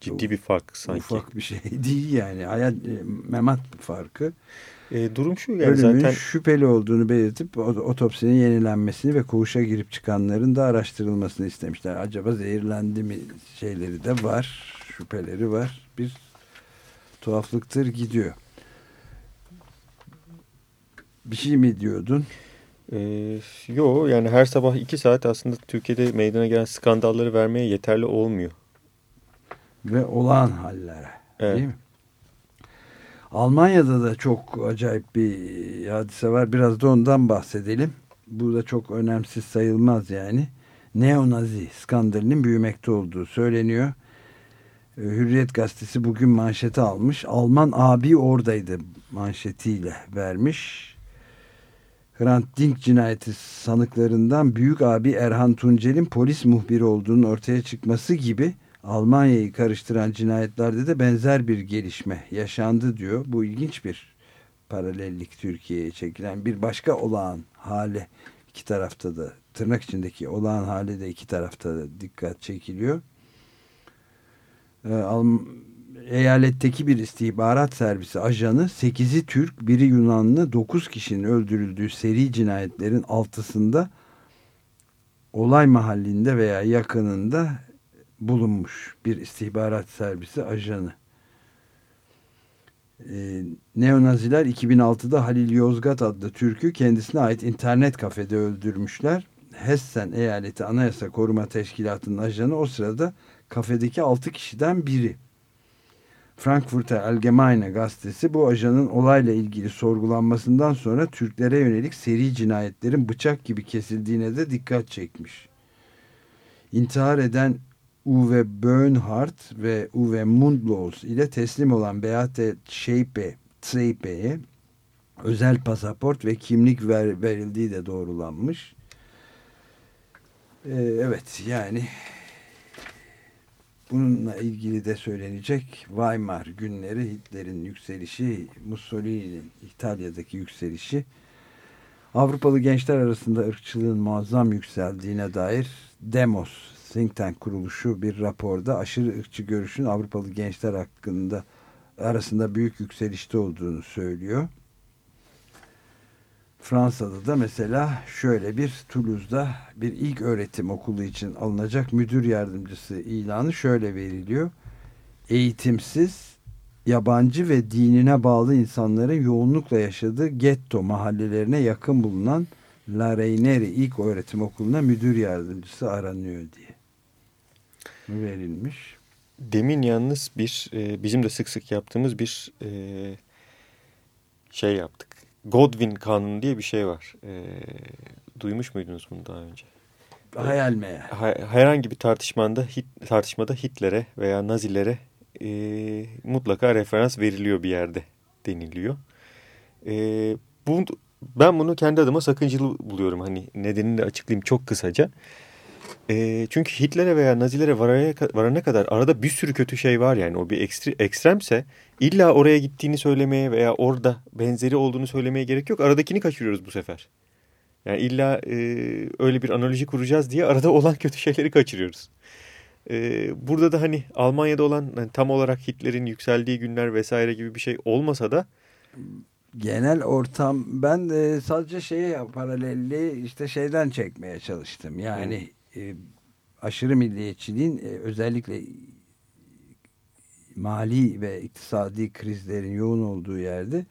ciddi bir fark sanki. Ufak bir şey <laughs> değil yani. Hayat, e, memat farkı. E, durum şu yani Ölümün zaten şüpheli olduğunu belirtip otopsinin yenilenmesini ve koğuşa girip çıkanların da araştırılmasını istemişler. Acaba zehirlendi mi şeyleri de var, şüpheleri var. Bir tuhaflıktır gidiyor. Bir şey mi diyordun? Ee, yo yani her sabah iki saat aslında Türkiye'de meydana gelen skandalları vermeye yeterli olmuyor. Ve olağan hallere evet. değil mi? Almanya'da da çok acayip bir hadise var. Biraz da ondan bahsedelim. Bu da çok önemsiz sayılmaz yani. Neonazi skandalinin büyümekte olduğu söyleniyor. Ee, Hürriyet gazetesi bugün manşeti almış. Alman abi oradaydı manşetiyle vermiş. Hrant Dink cinayeti sanıklarından büyük abi Erhan Tuncel'in polis muhbiri olduğunun ortaya çıkması gibi Almanya'yı karıştıran cinayetlerde de benzer bir gelişme yaşandı diyor. Bu ilginç bir paralellik Türkiye'ye çekilen bir başka olağan hale iki tarafta da tırnak içindeki olağan hale de iki tarafta da dikkat çekiliyor. Ee, eyaletteki bir istihbarat servisi ajanı 8'i Türk, biri Yunanlı 9 kişinin öldürüldüğü seri cinayetlerin altısında olay mahallinde veya yakınında bulunmuş bir istihbarat servisi ajanı. Ee, Neonaziler 2006'da Halil Yozgat adlı Türk'ü kendisine ait internet kafede öldürmüşler. Hessen Eyaleti Anayasa Koruma Teşkilatı'nın ajanı o sırada kafedeki 6 kişiden biri. Frankfurter Allgemeine gazetesi bu ajanın olayla ilgili sorgulanmasından sonra Türklere yönelik seri cinayetlerin bıçak gibi kesildiğine de dikkat çekmiş. İntihar eden Uwe Böhnhardt ve Uwe Mundlos ile teslim olan Beate Tseipe'ye özel pasaport ve kimlik ver, verildiği de doğrulanmış. Ee, evet yani bununla ilgili de söylenecek Weimar günleri Hitler'in yükselişi Mussolini'nin İtalya'daki yükselişi Avrupalı gençler arasında ırkçılığın muazzam yükseldiğine dair Demos think tank kuruluşu bir raporda aşırı ırkçı görüşün Avrupalı gençler hakkında arasında büyük yükselişte olduğunu söylüyor. Fransa'da da mesela şöyle bir Toulouse'da bir ilk öğretim okulu için alınacak müdür yardımcısı ilanı şöyle veriliyor. Eğitimsiz, yabancı ve dinine bağlı insanların yoğunlukla yaşadığı getto mahallelerine yakın bulunan La Reyneri ilk öğretim okuluna müdür yardımcısı aranıyor diye verilmiş. Demin yalnız bir e, bizim de sık sık yaptığımız bir e, şey yaptık. Godwin kanunu diye bir şey var. E, duymuş muydunuz bunu daha önce? Hayal? Ha, herhangi bir tartışmada, hit, tartışmada Hitler'e veya Nazilere e, mutlaka referans veriliyor bir yerde deniliyor. E, bu, ben bunu kendi adıma sakıncalı buluyorum. Hani nedenini de açıklayayım çok kısaca. E, çünkü Hitler'e veya Nazilere varana, varana kadar arada bir sürü kötü şey var yani. O bir ekstre, ekstremse illa oraya gittiğini söylemeye veya orada benzeri olduğunu söylemeye gerek yok. Aradakini kaçırıyoruz bu sefer. Yani illa e, öyle bir analoji kuracağız diye arada olan kötü şeyleri kaçırıyoruz. E, burada da hani Almanya'da olan hani tam olarak Hitler'in yükseldiği günler vesaire gibi bir şey olmasa da genel ortam ben de sadece şeye paralelli işte şeyden çekmeye çalıştım. Yani e, aşırı milliyetçiliğin e, özellikle mali ve iktisadi krizlerin yoğun olduğu yerde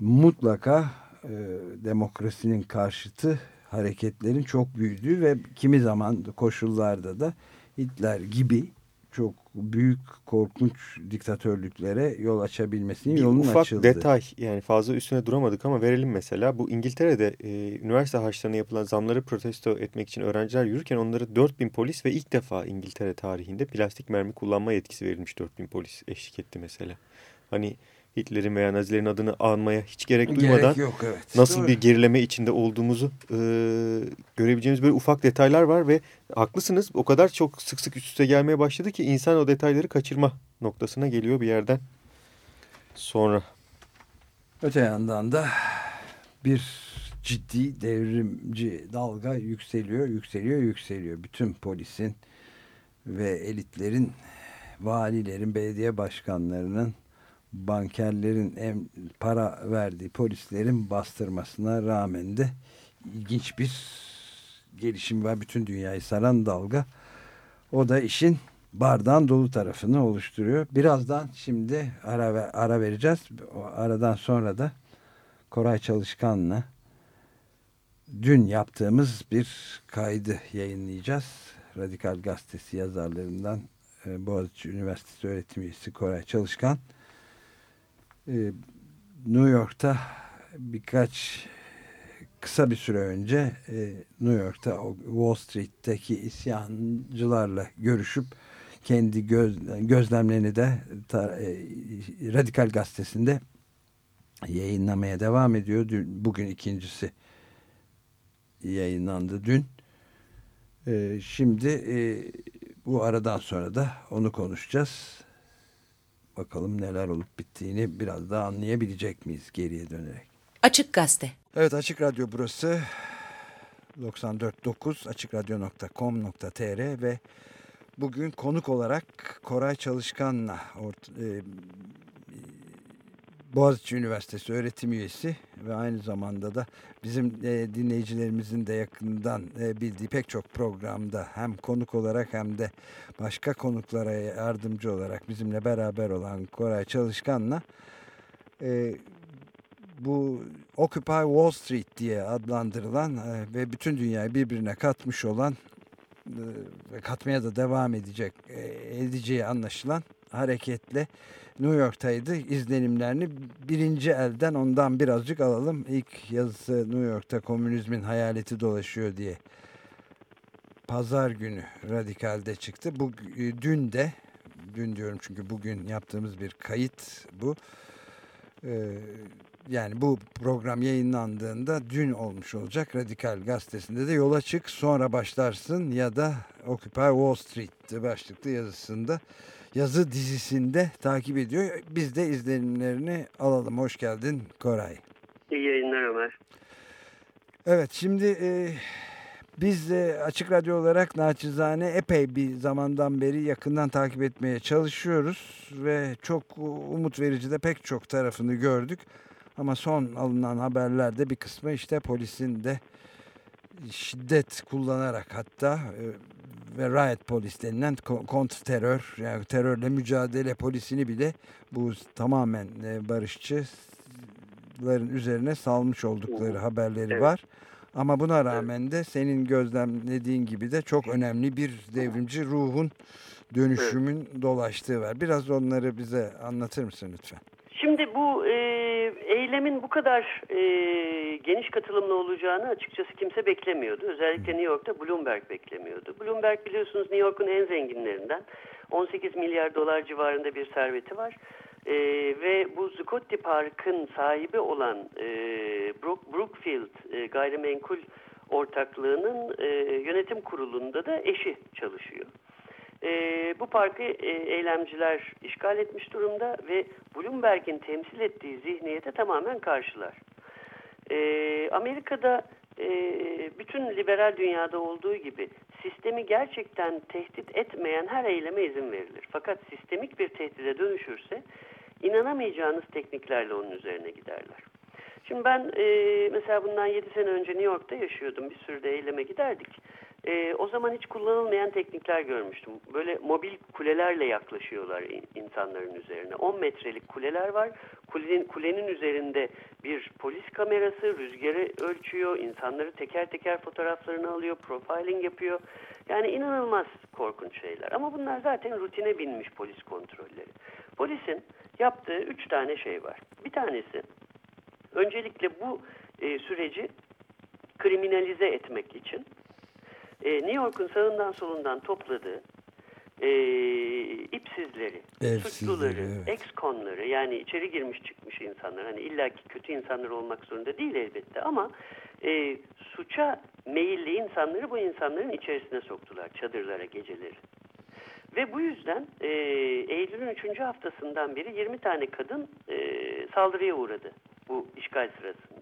mutlaka e, demokrasinin karşıtı hareketlerin çok büyüdüğü ve kimi zaman koşullarda da Hitler gibi çok büyük korkunç diktatörlüklere yol açabilmesinin bir yolunun ufak açıldı. detay yani fazla üstüne duramadık ama verelim mesela bu İngiltere'de e, üniversite harçlarına yapılan zamları protesto etmek için öğrenciler yürürken onlara 4000 polis ve ilk defa İngiltere tarihinde plastik mermi kullanma yetkisi verilmiş 4000 polis eşlik etti mesela. Hani Hitler'in veya Nazilerin adını anmaya hiç gerek duymadan gerek yok, evet. nasıl Doğru. bir gerileme içinde olduğumuzu e, görebileceğimiz böyle ufak detaylar var ve haklısınız o kadar çok sık sık üst üste gelmeye başladı ki insan o detayları kaçırma noktasına geliyor bir yerden sonra. Öte yandan da bir ciddi devrimci dalga yükseliyor, yükseliyor, yükseliyor. Bütün polisin ve elitlerin, valilerin, belediye başkanlarının, bankerlerin em, para verdiği polislerin bastırmasına rağmen de ilginç bir gelişim var. Bütün dünyayı saran dalga. O da işin bardağın dolu tarafını oluşturuyor. Birazdan şimdi ara, ara vereceğiz. O aradan sonra da Koray Çalışkan'la dün yaptığımız bir kaydı yayınlayacağız. Radikal Gazetesi yazarlarından e, Boğaziçi Üniversitesi öğretim üyesi Koray Çalışkan New York'ta birkaç kısa bir süre önce e, New York'ta Wall Street'teki isyancılarla görüşüp kendi göz, gözlemlerini de ta- e, Radikal Gazetesi'nde yayınlamaya devam ediyor. Dün, bugün ikincisi yayınlandı dün. E, şimdi e, bu aradan sonra da onu konuşacağız. Bakalım neler olup bittiğini biraz daha anlayabilecek miyiz geriye dönerek. Açık Gazete. Evet Açık Radyo burası 94.9 açıkradyo.com.tr ve bugün konuk olarak Koray Çalışkan'la ort- e, Boğaziçi Üniversitesi öğretim üyesi ve aynı zamanda da bizim e, dinleyicilerimizin de yakından e, bildiği pek çok programda hem konuk olarak hem de başka konuklara yardımcı olarak bizimle beraber olan Koray Çalışkan'la e, bu Occupy Wall Street diye adlandırılan e, ve bütün dünyayı birbirine katmış olan e, ve katmaya da devam edecek e, edeceği anlaşılan hareketle New York'taydı. İzlenimlerini birinci elden ondan birazcık alalım. İlk yazısı New York'ta komünizmin hayaleti dolaşıyor diye pazar günü Radikal'de çıktı. Bu e, dün de dün diyorum çünkü bugün yaptığımız bir kayıt bu. Ee, yani bu program yayınlandığında dün olmuş olacak. Radikal gazetesinde de yola çık sonra başlarsın ya da Occupy Wall Street başlıklı yazısında yazı dizisinde takip ediyor. Biz de izlenimlerini alalım. Hoş geldin Koray. İyi yayınlar Ömer. Evet şimdi e, biz de Açık Radyo olarak naçizane epey bir zamandan beri yakından takip etmeye çalışıyoruz ve çok umut verici de pek çok tarafını gördük. Ama son alınan haberlerde bir kısmı işte polisin de şiddet kullanarak hatta e, ve riot polis denilen ko- kontra terör yani terörle mücadele polisini bile bu tamamen e, barışçıların üzerine salmış oldukları haberleri Evet. var. Ama buna rağmen de senin gözlemlediğin gibi de çok önemli bir devrimci ruhun dönüşümün dolaştığı var. Biraz onları bize anlatır mısın lütfen? Şimdi bu e, eylemin bu kadar e, geniş katılımlı olacağını açıkçası kimse beklemiyordu. Özellikle New York'ta Bloomberg beklemiyordu. Bloomberg biliyorsunuz New York'un en zenginlerinden. 18 milyar dolar civarında bir serveti var. E, ve bu Zuccotti Park'ın sahibi olan e, Brook, Brookfield e, gayrimenkul ortaklığının e, yönetim kurulunda da eşi çalışıyor. E, bu parkı e, eylemciler işgal etmiş durumda ve Bloomberg'in temsil ettiği zihniyete tamamen karşılar. E, Amerika'da e, bütün liberal dünyada olduğu gibi sistemi gerçekten tehdit etmeyen her eyleme izin verilir. Fakat sistemik bir tehdide dönüşürse inanamayacağınız tekniklerle onun üzerine giderler. Şimdi ben e, mesela bundan 7 sene önce New York'ta yaşıyordum. Bir sürü de eyleme giderdik. E, o zaman hiç kullanılmayan teknikler görmüştüm. Böyle mobil kulelerle yaklaşıyorlar insanların üzerine. 10 metrelik kuleler var. Kulenin, kulenin üzerinde bir polis kamerası rüzgarı ölçüyor. insanları teker teker fotoğraflarını alıyor. Profiling yapıyor. Yani inanılmaz korkunç şeyler. Ama bunlar zaten rutine binmiş polis kontrolleri. Polisin yaptığı 3 tane şey var. Bir tanesi öncelikle bu e, süreci kriminalize etmek için e, New York'un sağından solundan topladığı e, ipsizleri, Evsizleri, suçluları, evet. ex-konları yani içeri girmiş çıkmış insanlar hani illaki kötü insanlar olmak zorunda değil elbette ama e, suça meyilli insanları bu insanların içerisine soktular çadırlara geceleri. Ve bu yüzden e, Eylül'ün 3. haftasından beri 20 tane kadın e, saldırıya uğradı bu işgal sırasında.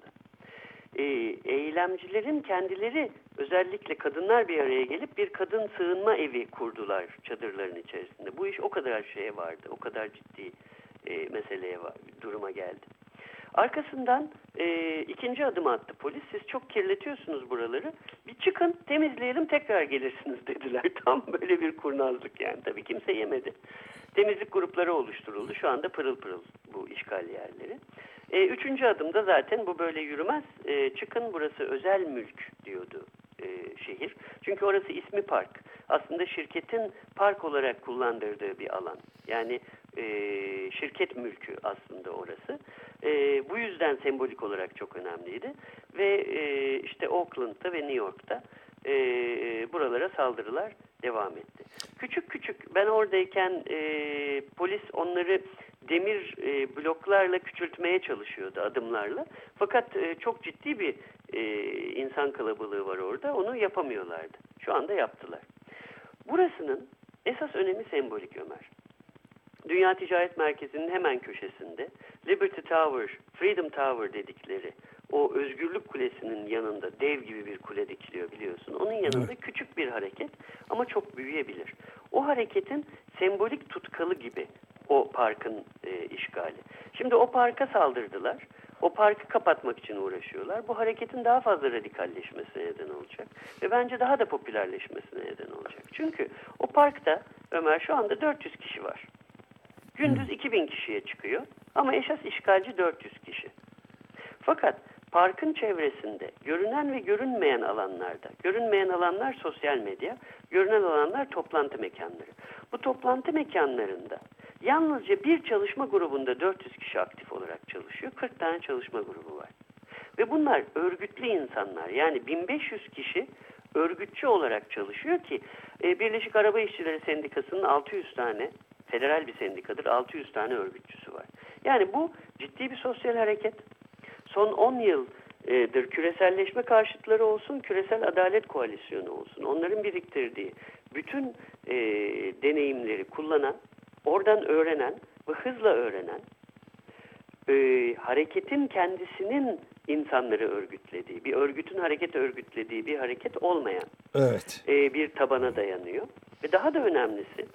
E, eylemcilerin kendileri özellikle kadınlar bir araya gelip bir kadın sığınma evi kurdular çadırların içerisinde. Bu iş o kadar şeye vardı, o kadar ciddi e, meseleye var, duruma geldi. Arkasından e, ikinci adım attı polis. Siz çok kirletiyorsunuz buraları. Bir çıkın temizleyelim tekrar gelirsiniz <laughs> dediler. Tam böyle bir kurnazlık yani. Tabii kimse yemedi. Temizlik grupları oluşturuldu. Şu anda pırıl pırıl bu işgal yerleri. E, üçüncü adımda zaten bu böyle yürümez. E, çıkın burası özel mülk diyordu e, şehir. Çünkü orası ismi park. Aslında şirketin park olarak kullandırdığı bir alan. Yani e, şirket mülkü aslında orası. E, bu yüzden sembolik olarak çok önemliydi. Ve e, işte Oakland'da ve New York'ta buralara saldırılar devam etti. Küçük küçük ben oradayken polis onları demir bloklarla küçültmeye çalışıyordu adımlarla. Fakat çok ciddi bir insan kalabalığı var orada. Onu yapamıyorlardı. Şu anda yaptılar. Burasının esas önemi sembolik Ömer. Dünya Ticaret Merkezi'nin hemen köşesinde Liberty Tower, Freedom Tower dedikleri o özgürlük kulesinin yanında dev gibi bir kule dikiliyor biliyorsun. Onun yanında küçük bir hareket ama çok büyüyebilir. O hareketin sembolik tutkalı gibi o parkın e, işgali. Şimdi o parka saldırdılar. O parkı kapatmak için uğraşıyorlar. Bu hareketin daha fazla radikalleşmesine neden olacak. Ve bence daha da popülerleşmesine neden olacak. Çünkü o parkta Ömer şu anda 400 kişi var. Gündüz 2000 kişiye çıkıyor ama esas işgalci 400 kişi. Fakat parkın çevresinde görünen ve görünmeyen alanlarda, görünmeyen alanlar sosyal medya, görünen alanlar toplantı mekanları. Bu toplantı mekanlarında yalnızca bir çalışma grubunda 400 kişi aktif olarak çalışıyor. 40 tane çalışma grubu var. Ve bunlar örgütlü insanlar yani 1500 kişi örgütçü olarak çalışıyor ki e, Birleşik Araba İşçileri Sendikası'nın 600 tane federal bir sendikadır 600 tane örgütçüsü var. Yani bu ciddi bir sosyal hareket. Son 10 yıldır küreselleşme karşıtları olsun, küresel adalet koalisyonu olsun. Onların biriktirdiği bütün e, deneyimleri kullanan, oradan öğrenen ve hızla öğrenen, e, hareketin kendisinin insanları örgütlediği, bir örgütün hareket örgütlediği bir hareket olmayan evet. e, bir tabana dayanıyor. Ve daha da önemlisi,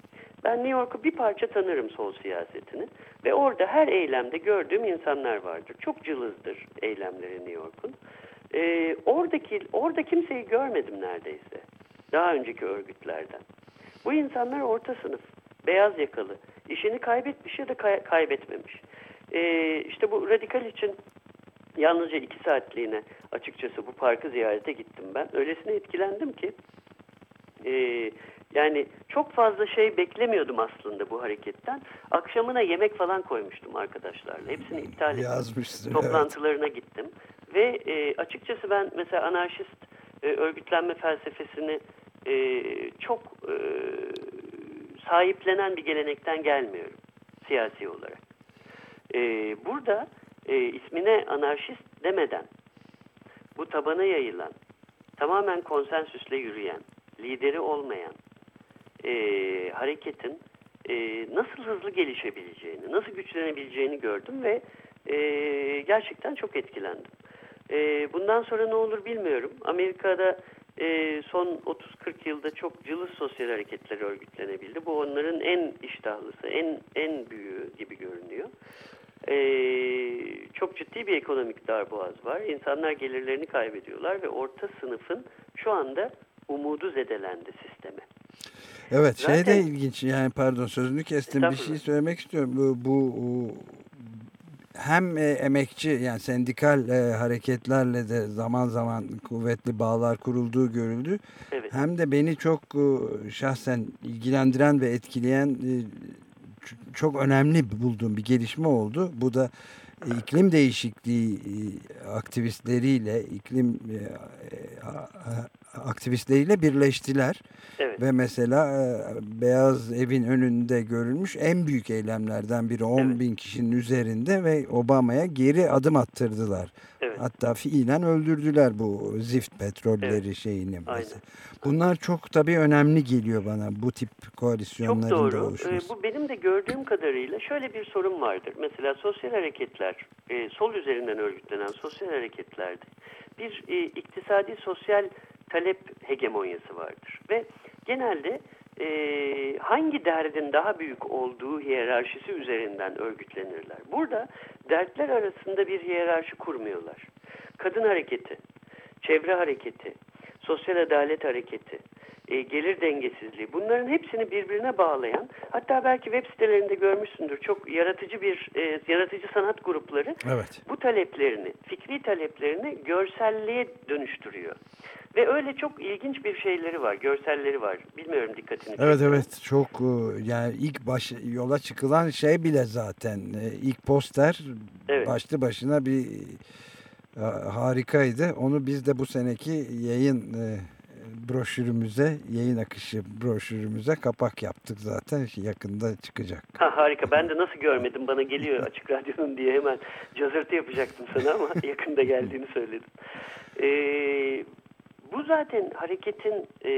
ben New York'u bir parça tanırım sol siyasetini ve orada her eylemde gördüğüm insanlar vardır. Çok cılızdır eylemleri New York'un. Ee, oradaki orada kimseyi görmedim neredeyse. Daha önceki örgütlerden. Bu insanlar orta sınıf, beyaz yakalı, işini kaybetmiş ya da kay kaybetmemiş. Ee, işte bu radikal için yalnızca iki saatliğine açıkçası bu parkı ziyarete gittim ben. Öylesine etkilendim ki e, yani çok fazla şey beklemiyordum aslında bu hareketten. Akşamına yemek falan koymuştum arkadaşlarla. Hepsini iptal ettim. Yazmışsın, Toplantılarına evet. gittim. Ve e, açıkçası ben mesela anarşist e, örgütlenme felsefesini e, çok e, sahiplenen bir gelenekten gelmiyorum siyasi olarak. E, burada e, ismine anarşist demeden bu tabana yayılan, tamamen konsensüsle yürüyen, lideri olmayan e, hareketin e, nasıl hızlı gelişebileceğini, nasıl güçlenebileceğini gördüm ve e, gerçekten çok etkilendim. E, bundan sonra ne olur bilmiyorum. Amerika'da e, son 30-40 yılda çok cılız sosyal hareketler örgütlenebildi. Bu onların en iştahlısı, en en büyüğü gibi görünüyor. e, çok ciddi bir ekonomik darboğaz var. İnsanlar gelirlerini kaybediyorlar ve orta sınıfın şu anda umudu zedelendi sisteme. Evet Zaten, şey de ilginç yani pardon sözünü kestim bir şey söylemek istiyorum. Bu, bu hem e, emekçi yani sendikal e, hareketlerle de zaman zaman kuvvetli bağlar kurulduğu görüldü. Evet. Hem de beni çok e, şahsen ilgilendiren ve etkileyen çok önemli bulduğum bir gelişme oldu. Bu da iklim değişikliği aktivistleriyle iklim aktivistleriyle birleştiler. Evet. Ve mesela e, Beyaz Evin önünde görülmüş en büyük eylemlerden biri 10 evet. bin kişinin üzerinde ve Obama'ya geri adım attırdılar. Evet. Hatta fiilen öldürdüler bu zift petrolleri evet. şeyini. Mesela. Bunlar çok tabii önemli geliyor bana bu tip koalisyonların çok doğru. oluşması. Ee, bu benim de gördüğüm kadarıyla şöyle bir sorun vardır. Mesela sosyal hareketler, e, sol üzerinden örgütlenen sosyal hareketlerde bir e, iktisadi sosyal talep hegemonyası vardır. Ve genelde e, hangi derdin daha büyük olduğu hiyerarşisi üzerinden örgütlenirler. Burada dertler arasında bir hiyerarşi kurmuyorlar. Kadın hareketi, çevre hareketi, sosyal adalet hareketi, e, gelir dengesizliği bunların hepsini birbirine bağlayan hatta belki web sitelerinde görmüşsündür çok yaratıcı bir e, yaratıcı sanat grupları evet. bu taleplerini fikri taleplerini görselliğe dönüştürüyor. Ve öyle çok ilginç bir şeyleri var, görselleri var. Bilmiyorum dikkatini Evet çekiyor. evet çok e, yani ilk baş yola çıkılan şey bile zaten e, ilk poster evet. başlı başına bir e, harikaydı. Onu biz de bu seneki yayın broşürümüze, yayın akışı broşürümüze kapak yaptık zaten. Yakında çıkacak. Ha, harika. Ben de nasıl görmedim bana geliyor <laughs> açık radyonun diye hemen cazırtı yapacaktım sana ama <laughs> yakında geldiğini söyledim. Ee, bu zaten hareketin e,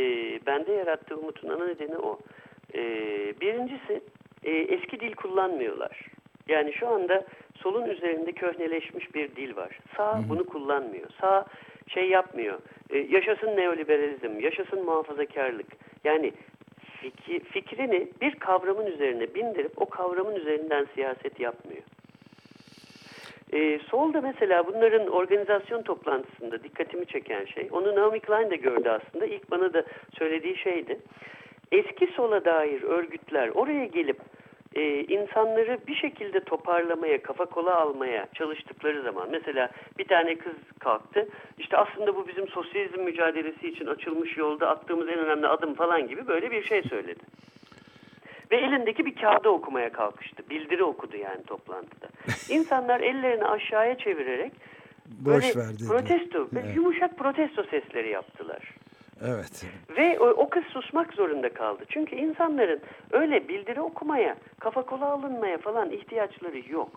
bende yarattığı umutun ana nedeni o. E, birincisi e, eski dil kullanmıyorlar. Yani şu anda solun üzerinde köhneleşmiş bir dil var. Sağ bunu kullanmıyor. Sağ şey yapmıyor. E, yaşasın neoliberalizm, yaşasın muhafazakarlık. Yani fikri, fikrini bir kavramın üzerine bindirip o kavramın üzerinden siyaset yapmıyor. E, solda mesela bunların organizasyon toplantısında dikkatimi çeken şey, onu Naomi Klein de gördü aslında. İlk bana da söylediği şeydi. Eski sola dair örgütler oraya gelip e, insanları bir şekilde toparlamaya, kafa kola almaya çalıştıkları zaman mesela bir tane kız kalktı. İşte aslında bu bizim sosyalizm mücadelesi için açılmış yolda attığımız en önemli adım falan gibi böyle bir şey söyledi. Ve elindeki bir kağıda okumaya kalkıştı. Bildiri okudu yani toplantıda. <laughs> İnsanlar ellerini aşağıya çevirerek Boş ver dedi. protesto, evet. yumuşak protesto sesleri yaptılar. Evet. Ve o, o kız susmak zorunda kaldı. Çünkü insanların öyle bildiri okumaya, kafa kola alınmaya falan ihtiyaçları yok.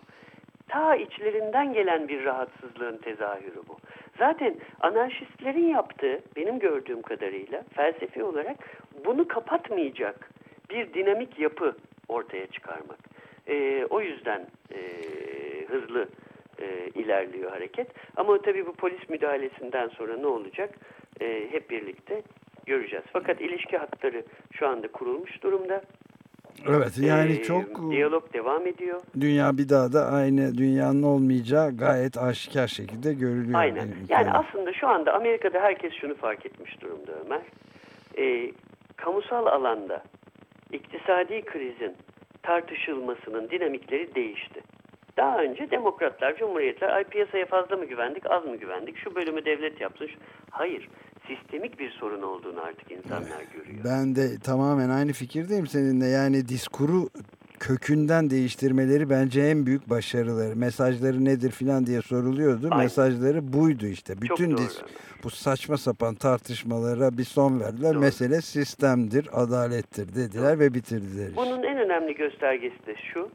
Ta içlerinden gelen bir rahatsızlığın tezahürü bu. Zaten anarşistlerin yaptığı, benim gördüğüm kadarıyla felsefi olarak bunu kapatmayacak bir dinamik yapı ortaya çıkarmak. E, o yüzden e, hızlı e, ilerliyor hareket. Ama tabii bu polis müdahalesinden sonra ne olacak e, hep birlikte göreceğiz. Fakat ilişki hatları şu anda kurulmuş durumda. Evet yani ee, çok diyalog devam ediyor. Dünya bir daha da aynı dünyanın olmayacağı gayet aşikar şekilde görülüyor. Aynen. Yani aslında şu anda Amerika'da herkes şunu fark etmiş durumda Ömer. Ee, kamusal alanda iktisadi krizin tartışılmasının dinamikleri değişti. Daha önce demokratlar, cumhuriyetler ay piyasaya fazla mı güvendik, az mı güvendik, şu bölümü devlet yapsın. Hayır, sistemik bir sorun olduğunu artık insanlar görüyor. Ben de tamamen aynı fikirdeyim seninle. Yani diskuru kökünden değiştirmeleri bence en büyük başarıları. Mesajları nedir filan diye soruluyordu. Aynen. Mesajları buydu işte. Bütün dis bu saçma sapan tartışmalara bir son verdiler. Doğru. Mesele sistemdir, adalettir dediler doğru. ve bitirdiler. Bunun en önemli göstergesi de şu.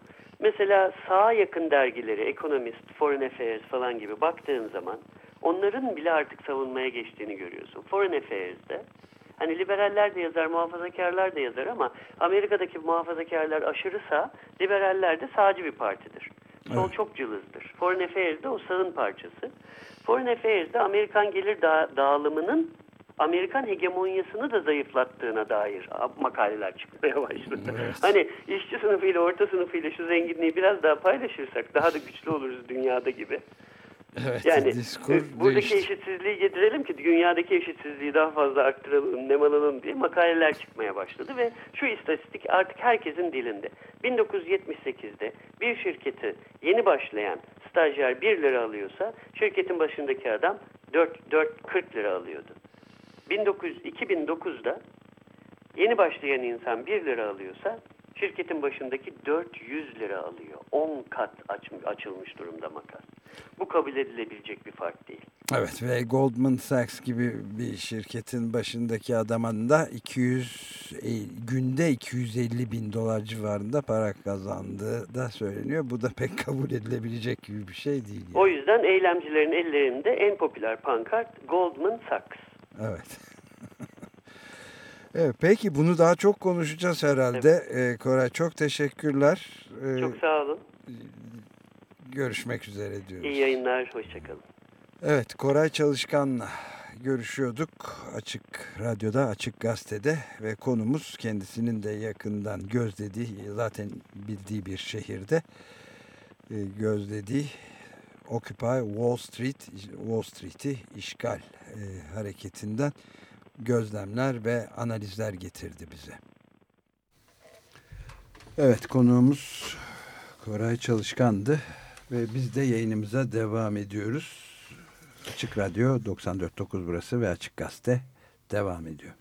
Mesela sağa yakın dergileri, Economist, Foreign Affairs falan gibi baktığın zaman onların bile artık savunmaya geçtiğini görüyorsun. Foreign Affairs'de Hani liberaller de yazar, muhafazakarlar da yazar ama Amerika'daki muhafazakarlar aşırı sağ, liberaller de sağcı bir partidir. Sol evet. çok cılızdır. Foreign Affairs'de o sağın parçası. Foreign Affairs'de Amerikan gelir da dağılımının Amerikan hegemonyasını da zayıflattığına dair makaleler çıkmaya başladı. Evet. Hani işçi sınıfıyla orta sınıfıyla şu zenginliği biraz daha paylaşırsak daha da güçlü oluruz dünyada gibi. Evet, yani e, buradaki değişti. eşitsizliği getirelim ki dünyadaki eşitsizliği daha fazla arttıralım, nemalalım diye makaleler çıkmaya başladı ve şu istatistik artık herkesin dilinde. 1978'de bir şirketi yeni başlayan stajyer 1 lira alıyorsa şirketin başındaki adam 4, 4 40 lira alıyordu. 1900, 2009'da yeni başlayan insan 1 lira alıyorsa şirketin başındaki 400 lira alıyor. 10 kat aç, açılmış durumda makas. Bu kabul edilebilecek bir fark değil. Evet ve Goldman Sachs gibi bir şirketin başındaki adamın da 200 e, günde 250 bin dolar civarında para kazandığı da söyleniyor. Bu da pek kabul edilebilecek gibi bir şey değil. Yani. O yüzden eylemcilerin ellerinde en popüler pankart Goldman Sachs. Evet. <laughs> evet peki bunu daha çok konuşacağız herhalde. Evet. Ee, Koray çok teşekkürler. Ee, çok sağ olun. Görüşmek üzere diyoruz. İyi yayınlar, hoşçakalın. Evet, Koray Çalışkan'la görüşüyorduk Açık Radyo'da, Açık Gazete'de ve konumuz kendisinin de yakından gözlediği, zaten bildiği bir şehirde e, gözlediği Occupy Wall Street, Wall Street'i işgal e, hareketinden gözlemler ve analizler getirdi bize. Evet konuğumuz Koray Çalışkan'dı. Ve biz de yayınımıza devam ediyoruz. Açık Radyo 94.9 burası ve Açık Gazete devam ediyor.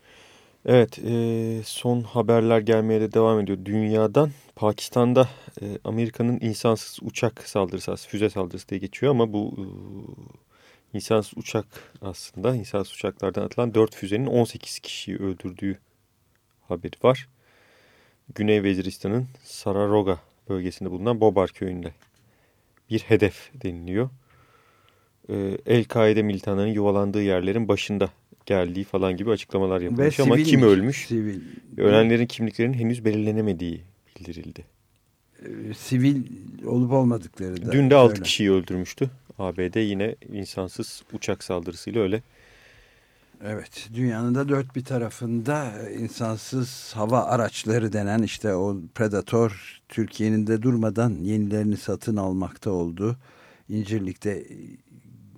Evet e, son haberler gelmeye de devam ediyor. Dünyadan Pakistan'da e, Amerika'nın insansız uçak saldırısı, füze saldırısı diye geçiyor ama bu e, insansız uçak aslında insansız uçaklardan atılan 4 füzenin 18 kişiyi öldürdüğü haberi var. Güney Veziristan'ın Sararoga bölgesinde bulunan Bobar köyünde bir hedef deniliyor. Ee, El-Kaide militanlarının yuvalandığı yerlerin başında geldiği falan gibi açıklamalar yapılmış ama kim ölmüş? Sivil. Ölenlerin kimliklerinin henüz belirlenemediği bildirildi. Ee, sivil olup olmadıkları da. Dün de 6 kişiyi öldürmüştü. ABD yine insansız uçak saldırısıyla öyle. Evet, dünyanın da dört bir tarafında insansız hava araçları denen işte o Predator Türkiye'nin de durmadan yenilerini satın almakta oldu. İncirlik'te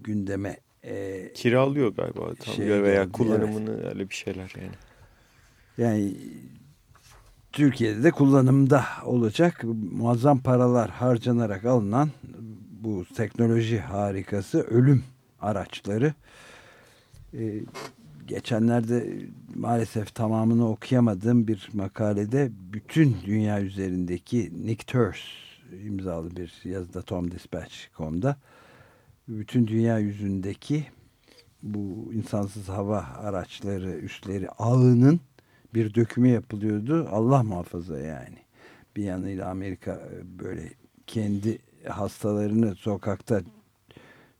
gündeme e, kiralıyor galiba tam şey, veya kullanımını evet. öyle bir şeyler yani. Yani Türkiye'de de kullanımda olacak muazzam paralar harcanarak alınan bu teknoloji harikası ölüm araçları e, geçenlerde maalesef tamamını okuyamadığım bir makalede bütün dünya üzerindeki Nick Turse imzalı bir yazıda Tom Dispatch.com'da bütün dünya yüzündeki bu insansız hava araçları üstleri ağının bir dökümü yapılıyordu. Allah muhafaza yani. Bir yanıyla Amerika böyle kendi hastalarını sokakta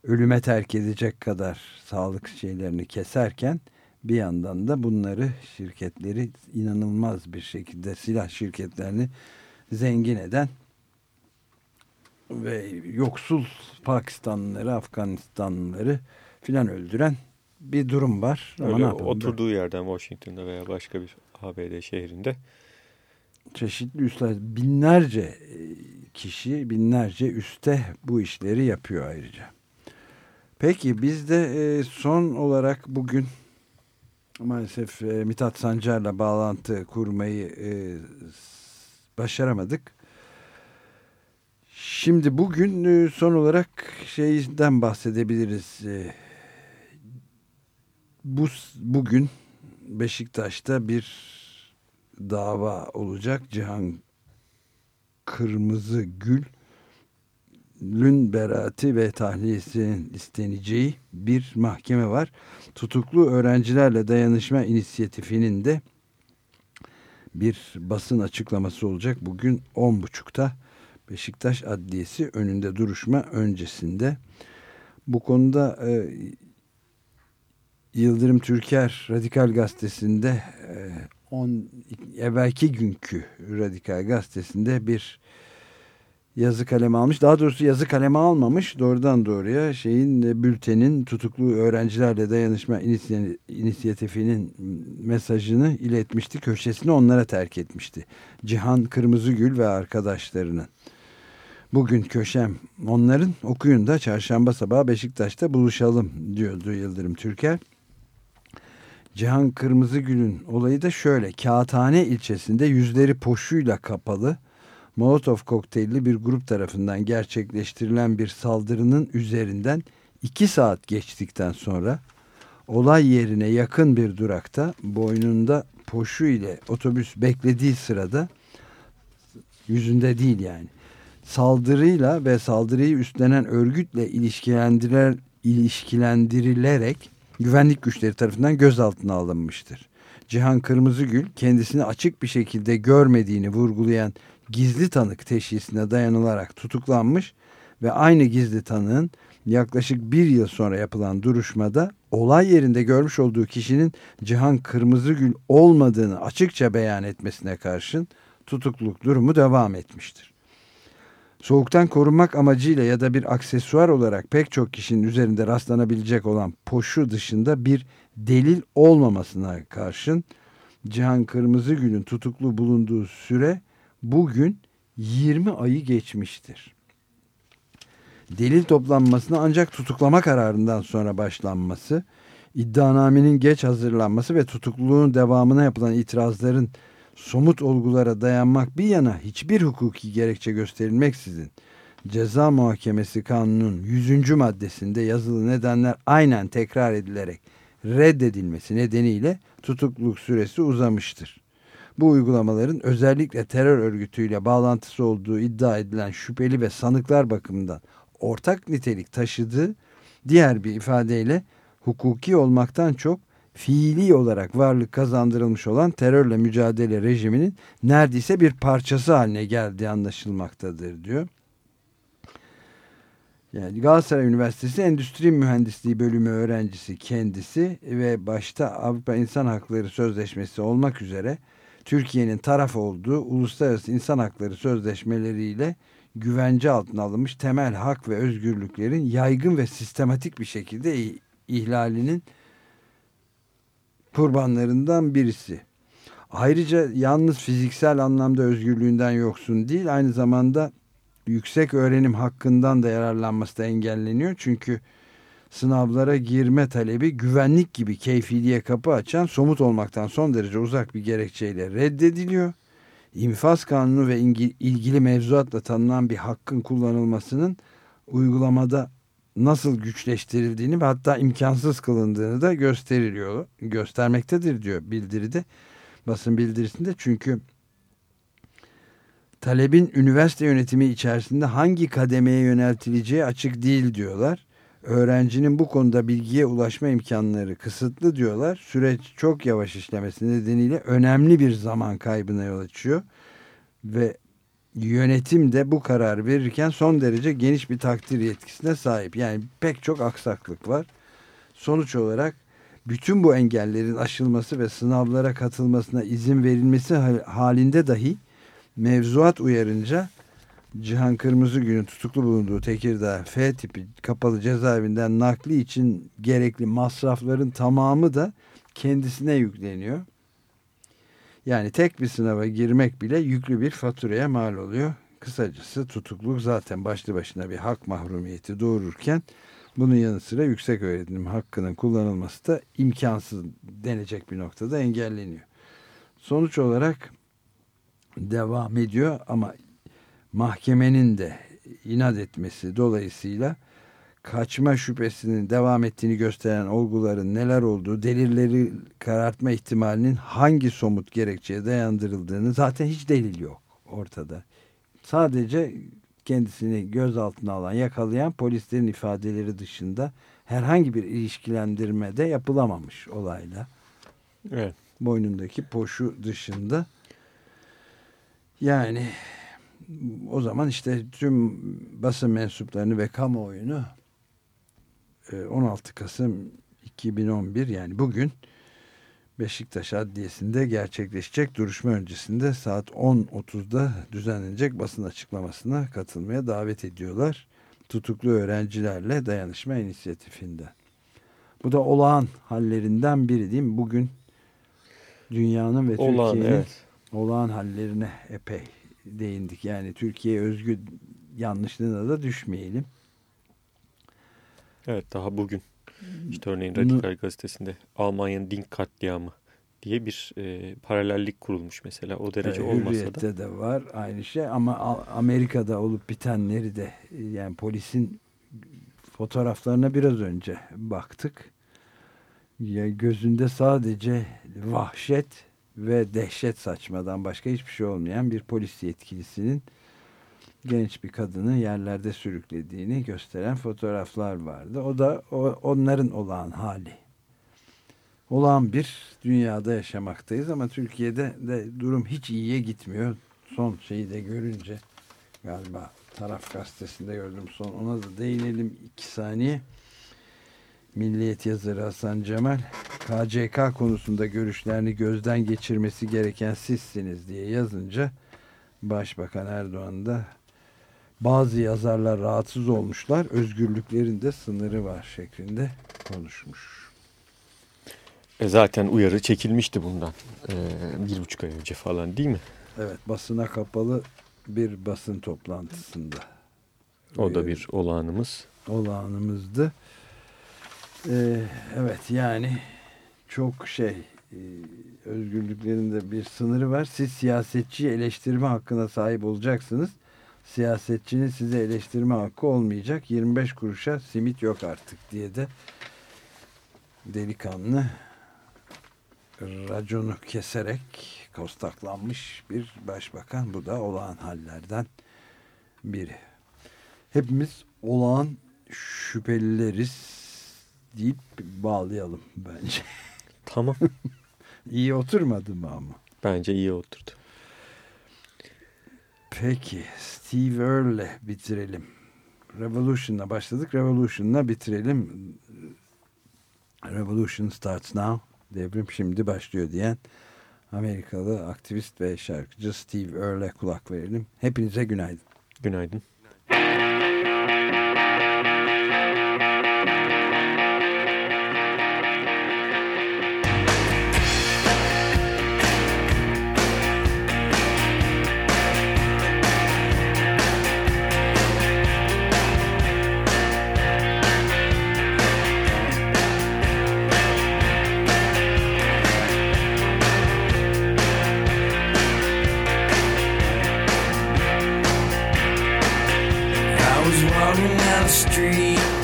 ölüme terk edecek kadar sağlık şeylerini keserken bir yandan da bunları şirketleri inanılmaz bir şekilde silah şirketlerini zengin eden ve yoksul Pakistanlıları, Afganistanlıları filan öldüren bir durum var. Öyle Ama oturduğu yerden Washington'da veya başka bir ABD şehrinde çeşitli üstler binlerce e, kişi binlerce üste bu işleri yapıyor ayrıca. Peki biz de e, son olarak bugün maalesef e, Mithat Sancar'la bağlantı kurmayı başaramadık. Şimdi bugün e, son olarak şeyden bahsedebiliriz. E, bu bugün Beşiktaş'ta bir dava olacak. Cihan Kırmızı Gül lün beraati ve tahliyesinin isteneceği bir mahkeme var. Tutuklu öğrencilerle dayanışma inisiyatifinin de bir basın açıklaması olacak. Bugün 10.30'da Beşiktaş Adliyesi önünde duruşma öncesinde. Bu konuda e, Yıldırım Türker Radikal Gazetesi'nde e, on, evvelki günkü Radikal Gazetesi'nde bir yazı kaleme almış. Daha doğrusu yazı kaleme almamış. Doğrudan doğruya şeyin e, bültenin tutuklu öğrencilerle dayanışma inisiyatifinin mesajını iletmişti. Köşesini onlara terk etmişti. Cihan Kırmızıgül ve arkadaşlarının. Bugün köşem onların okuyun da çarşamba sabahı Beşiktaş'ta buluşalım diyordu Yıldırım Türker. Cihan Kırmızıgül'ün olayı da şöyle. Kağıthane ilçesinde yüzleri poşuyla kapalı Molotov kokteylli bir grup tarafından gerçekleştirilen bir saldırının üzerinden iki saat geçtikten sonra olay yerine yakın bir durakta boynunda poşu ile otobüs beklediği sırada yüzünde değil yani saldırıyla ve saldırıyı üstlenen örgütle ilişkilendirer, ilişkilendirilerek güvenlik güçleri tarafından gözaltına alınmıştır. Cihan Kırmızıgül kendisini açık bir şekilde görmediğini vurgulayan gizli tanık teşhisine dayanılarak tutuklanmış ve aynı gizli tanığın yaklaşık bir yıl sonra yapılan duruşmada olay yerinde görmüş olduğu kişinin Cihan Kırmızıgül olmadığını açıkça beyan etmesine karşın tutukluk durumu devam etmiştir. Soğuktan korunmak amacıyla ya da bir aksesuar olarak pek çok kişinin üzerinde rastlanabilecek olan poşu dışında bir delil olmamasına karşın Cihan Kırmızıgül'ün tutuklu bulunduğu süre bugün 20 ayı geçmiştir. Delil toplanmasına ancak tutuklama kararından sonra başlanması, iddianamenin geç hazırlanması ve tutukluluğun devamına yapılan itirazların somut olgulara dayanmak bir yana hiçbir hukuki gerekçe gösterilmeksizin ceza muhakemesi kanunun 100. maddesinde yazılı nedenler aynen tekrar edilerek reddedilmesi nedeniyle tutukluluk süresi uzamıştır. Bu uygulamaların özellikle terör örgütüyle bağlantısı olduğu iddia edilen şüpheli ve sanıklar bakımından ortak nitelik taşıdığı diğer bir ifadeyle hukuki olmaktan çok fiili olarak varlık kazandırılmış olan terörle mücadele rejiminin neredeyse bir parçası haline geldiği anlaşılmaktadır diyor. Yani Galatasaray Üniversitesi Endüstri Mühendisliği bölümü öğrencisi kendisi ve başta Avrupa İnsan Hakları Sözleşmesi olmak üzere Türkiye'nin taraf olduğu uluslararası insan hakları sözleşmeleriyle güvence altına alınmış temel hak ve özgürlüklerin yaygın ve sistematik bir şekilde ihlalinin kurbanlarından birisi. Ayrıca yalnız fiziksel anlamda özgürlüğünden yoksun değil aynı zamanda yüksek öğrenim hakkından da yararlanması da engelleniyor. Çünkü sınavlara girme talebi güvenlik gibi keyfiliğe kapı açan somut olmaktan son derece uzak bir gerekçeyle reddediliyor. İnfaz kanunu ve ilgili mevzuatla tanınan bir hakkın kullanılmasının uygulamada nasıl güçleştirildiğini ve hatta imkansız kılındığını da gösteriliyor, göstermektedir diyor bildiride. Basın bildirisinde çünkü talebin üniversite yönetimi içerisinde hangi kademeye yöneltileceği açık değil diyorlar. Öğrencinin bu konuda bilgiye ulaşma imkanları kısıtlı diyorlar. Süreç çok yavaş işlemesi nedeniyle önemli bir zaman kaybına yol açıyor. Ve yönetim de bu karar verirken son derece geniş bir takdir yetkisine sahip. Yani pek çok aksaklık var. Sonuç olarak bütün bu engellerin aşılması ve sınavlara katılmasına izin verilmesi halinde dahi mevzuat uyarınca Cihan Kırmızıgül'ün tutuklu bulunduğu Tekirdağ F tipi kapalı cezaevinden nakli için gerekli masrafların tamamı da kendisine yükleniyor. Yani tek bir sınava girmek bile yüklü bir faturaya mal oluyor. Kısacası tutukluk zaten başlı başına bir hak mahrumiyeti doğururken bunun yanı sıra yüksek öğretim hakkının kullanılması da imkansız denecek bir noktada engelleniyor. Sonuç olarak devam ediyor ama mahkemenin de inat etmesi dolayısıyla kaçma şüphesinin devam ettiğini gösteren olguların neler olduğu, delilleri karartma ihtimalinin hangi somut gerekçeye dayandırıldığını zaten hiç delil yok ortada. Sadece kendisini gözaltına alan, yakalayan polislerin ifadeleri dışında herhangi bir ilişkilendirme de yapılamamış olayla. Evet. Boynundaki poşu dışında. Yani o zaman işte tüm basın mensuplarını ve kamuoyunu 16 ee, Kasım 2011 yani bugün Beşiktaş Adliyesi'nde gerçekleşecek duruşma öncesinde saat 10.30'da düzenlenecek basın açıklamasına katılmaya davet ediyorlar. Tutuklu öğrencilerle dayanışma inisiyatifinden. Bu da olağan hallerinden biri değil mi? Bugün dünyanın ve Türkiye'nin evet. olağan hallerine epey değindik. Yani Türkiye özgü yanlışlığına da düşmeyelim. Evet daha bugün işte örneğin Radikal Gazetesi'nde Almanya'nın din katliamı diye bir e, paralellik kurulmuş mesela o derece evet, olmasa da. De var aynı şey ama Amerika'da olup bitenleri de yani polisin fotoğraflarına biraz önce baktık. Ya gözünde sadece vahşet ve dehşet saçmadan başka hiçbir şey olmayan bir polis yetkilisinin genç bir kadını yerlerde sürüklediğini gösteren fotoğraflar vardı. O da o, onların olağan hali. Olağan bir dünyada yaşamaktayız ama Türkiye'de de durum hiç iyiye gitmiyor. Son şeyi de görünce galiba taraf gazetesinde gördüm son ona da değinelim iki saniye. Milliyet yazarı Hasan Cemal KCK konusunda görüşlerini gözden geçirmesi gereken sizsiniz diye yazınca Başbakan Erdoğan da bazı yazarlar rahatsız olmuşlar. Özgürlüklerin de sınırı var şeklinde konuşmuş. E zaten uyarı çekilmişti bundan ee, bir buçuk ay önce falan değil mi? Evet basına kapalı bir basın toplantısında. O da bir olağanımız. Olağanımızdı. Ee, evet yani çok şey e, özgürlüklerinde bir sınırı var. Siz siyasetçi eleştirme hakkına sahip olacaksınız siyasetçinin size eleştirme hakkı olmayacak. 25 kuruşa simit yok artık diye de delikanlı raconu keserek kostaklanmış bir başbakan. Bu da olağan hallerden biri. Hepimiz olağan şüphelileriz deyip bağlayalım bence. Tamam. <laughs> İyi oturmadı mı ama? Bence iyi oturdu. Peki Steve Earle'le bitirelim. Revolution'la başladık. Revolution'la bitirelim. Revolution starts now. Devrim şimdi başlıyor diyen Amerikalı aktivist ve şarkıcı Steve Earle'e kulak verelim. Hepinize günaydın. Günaydın. street.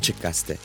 Açık Gazete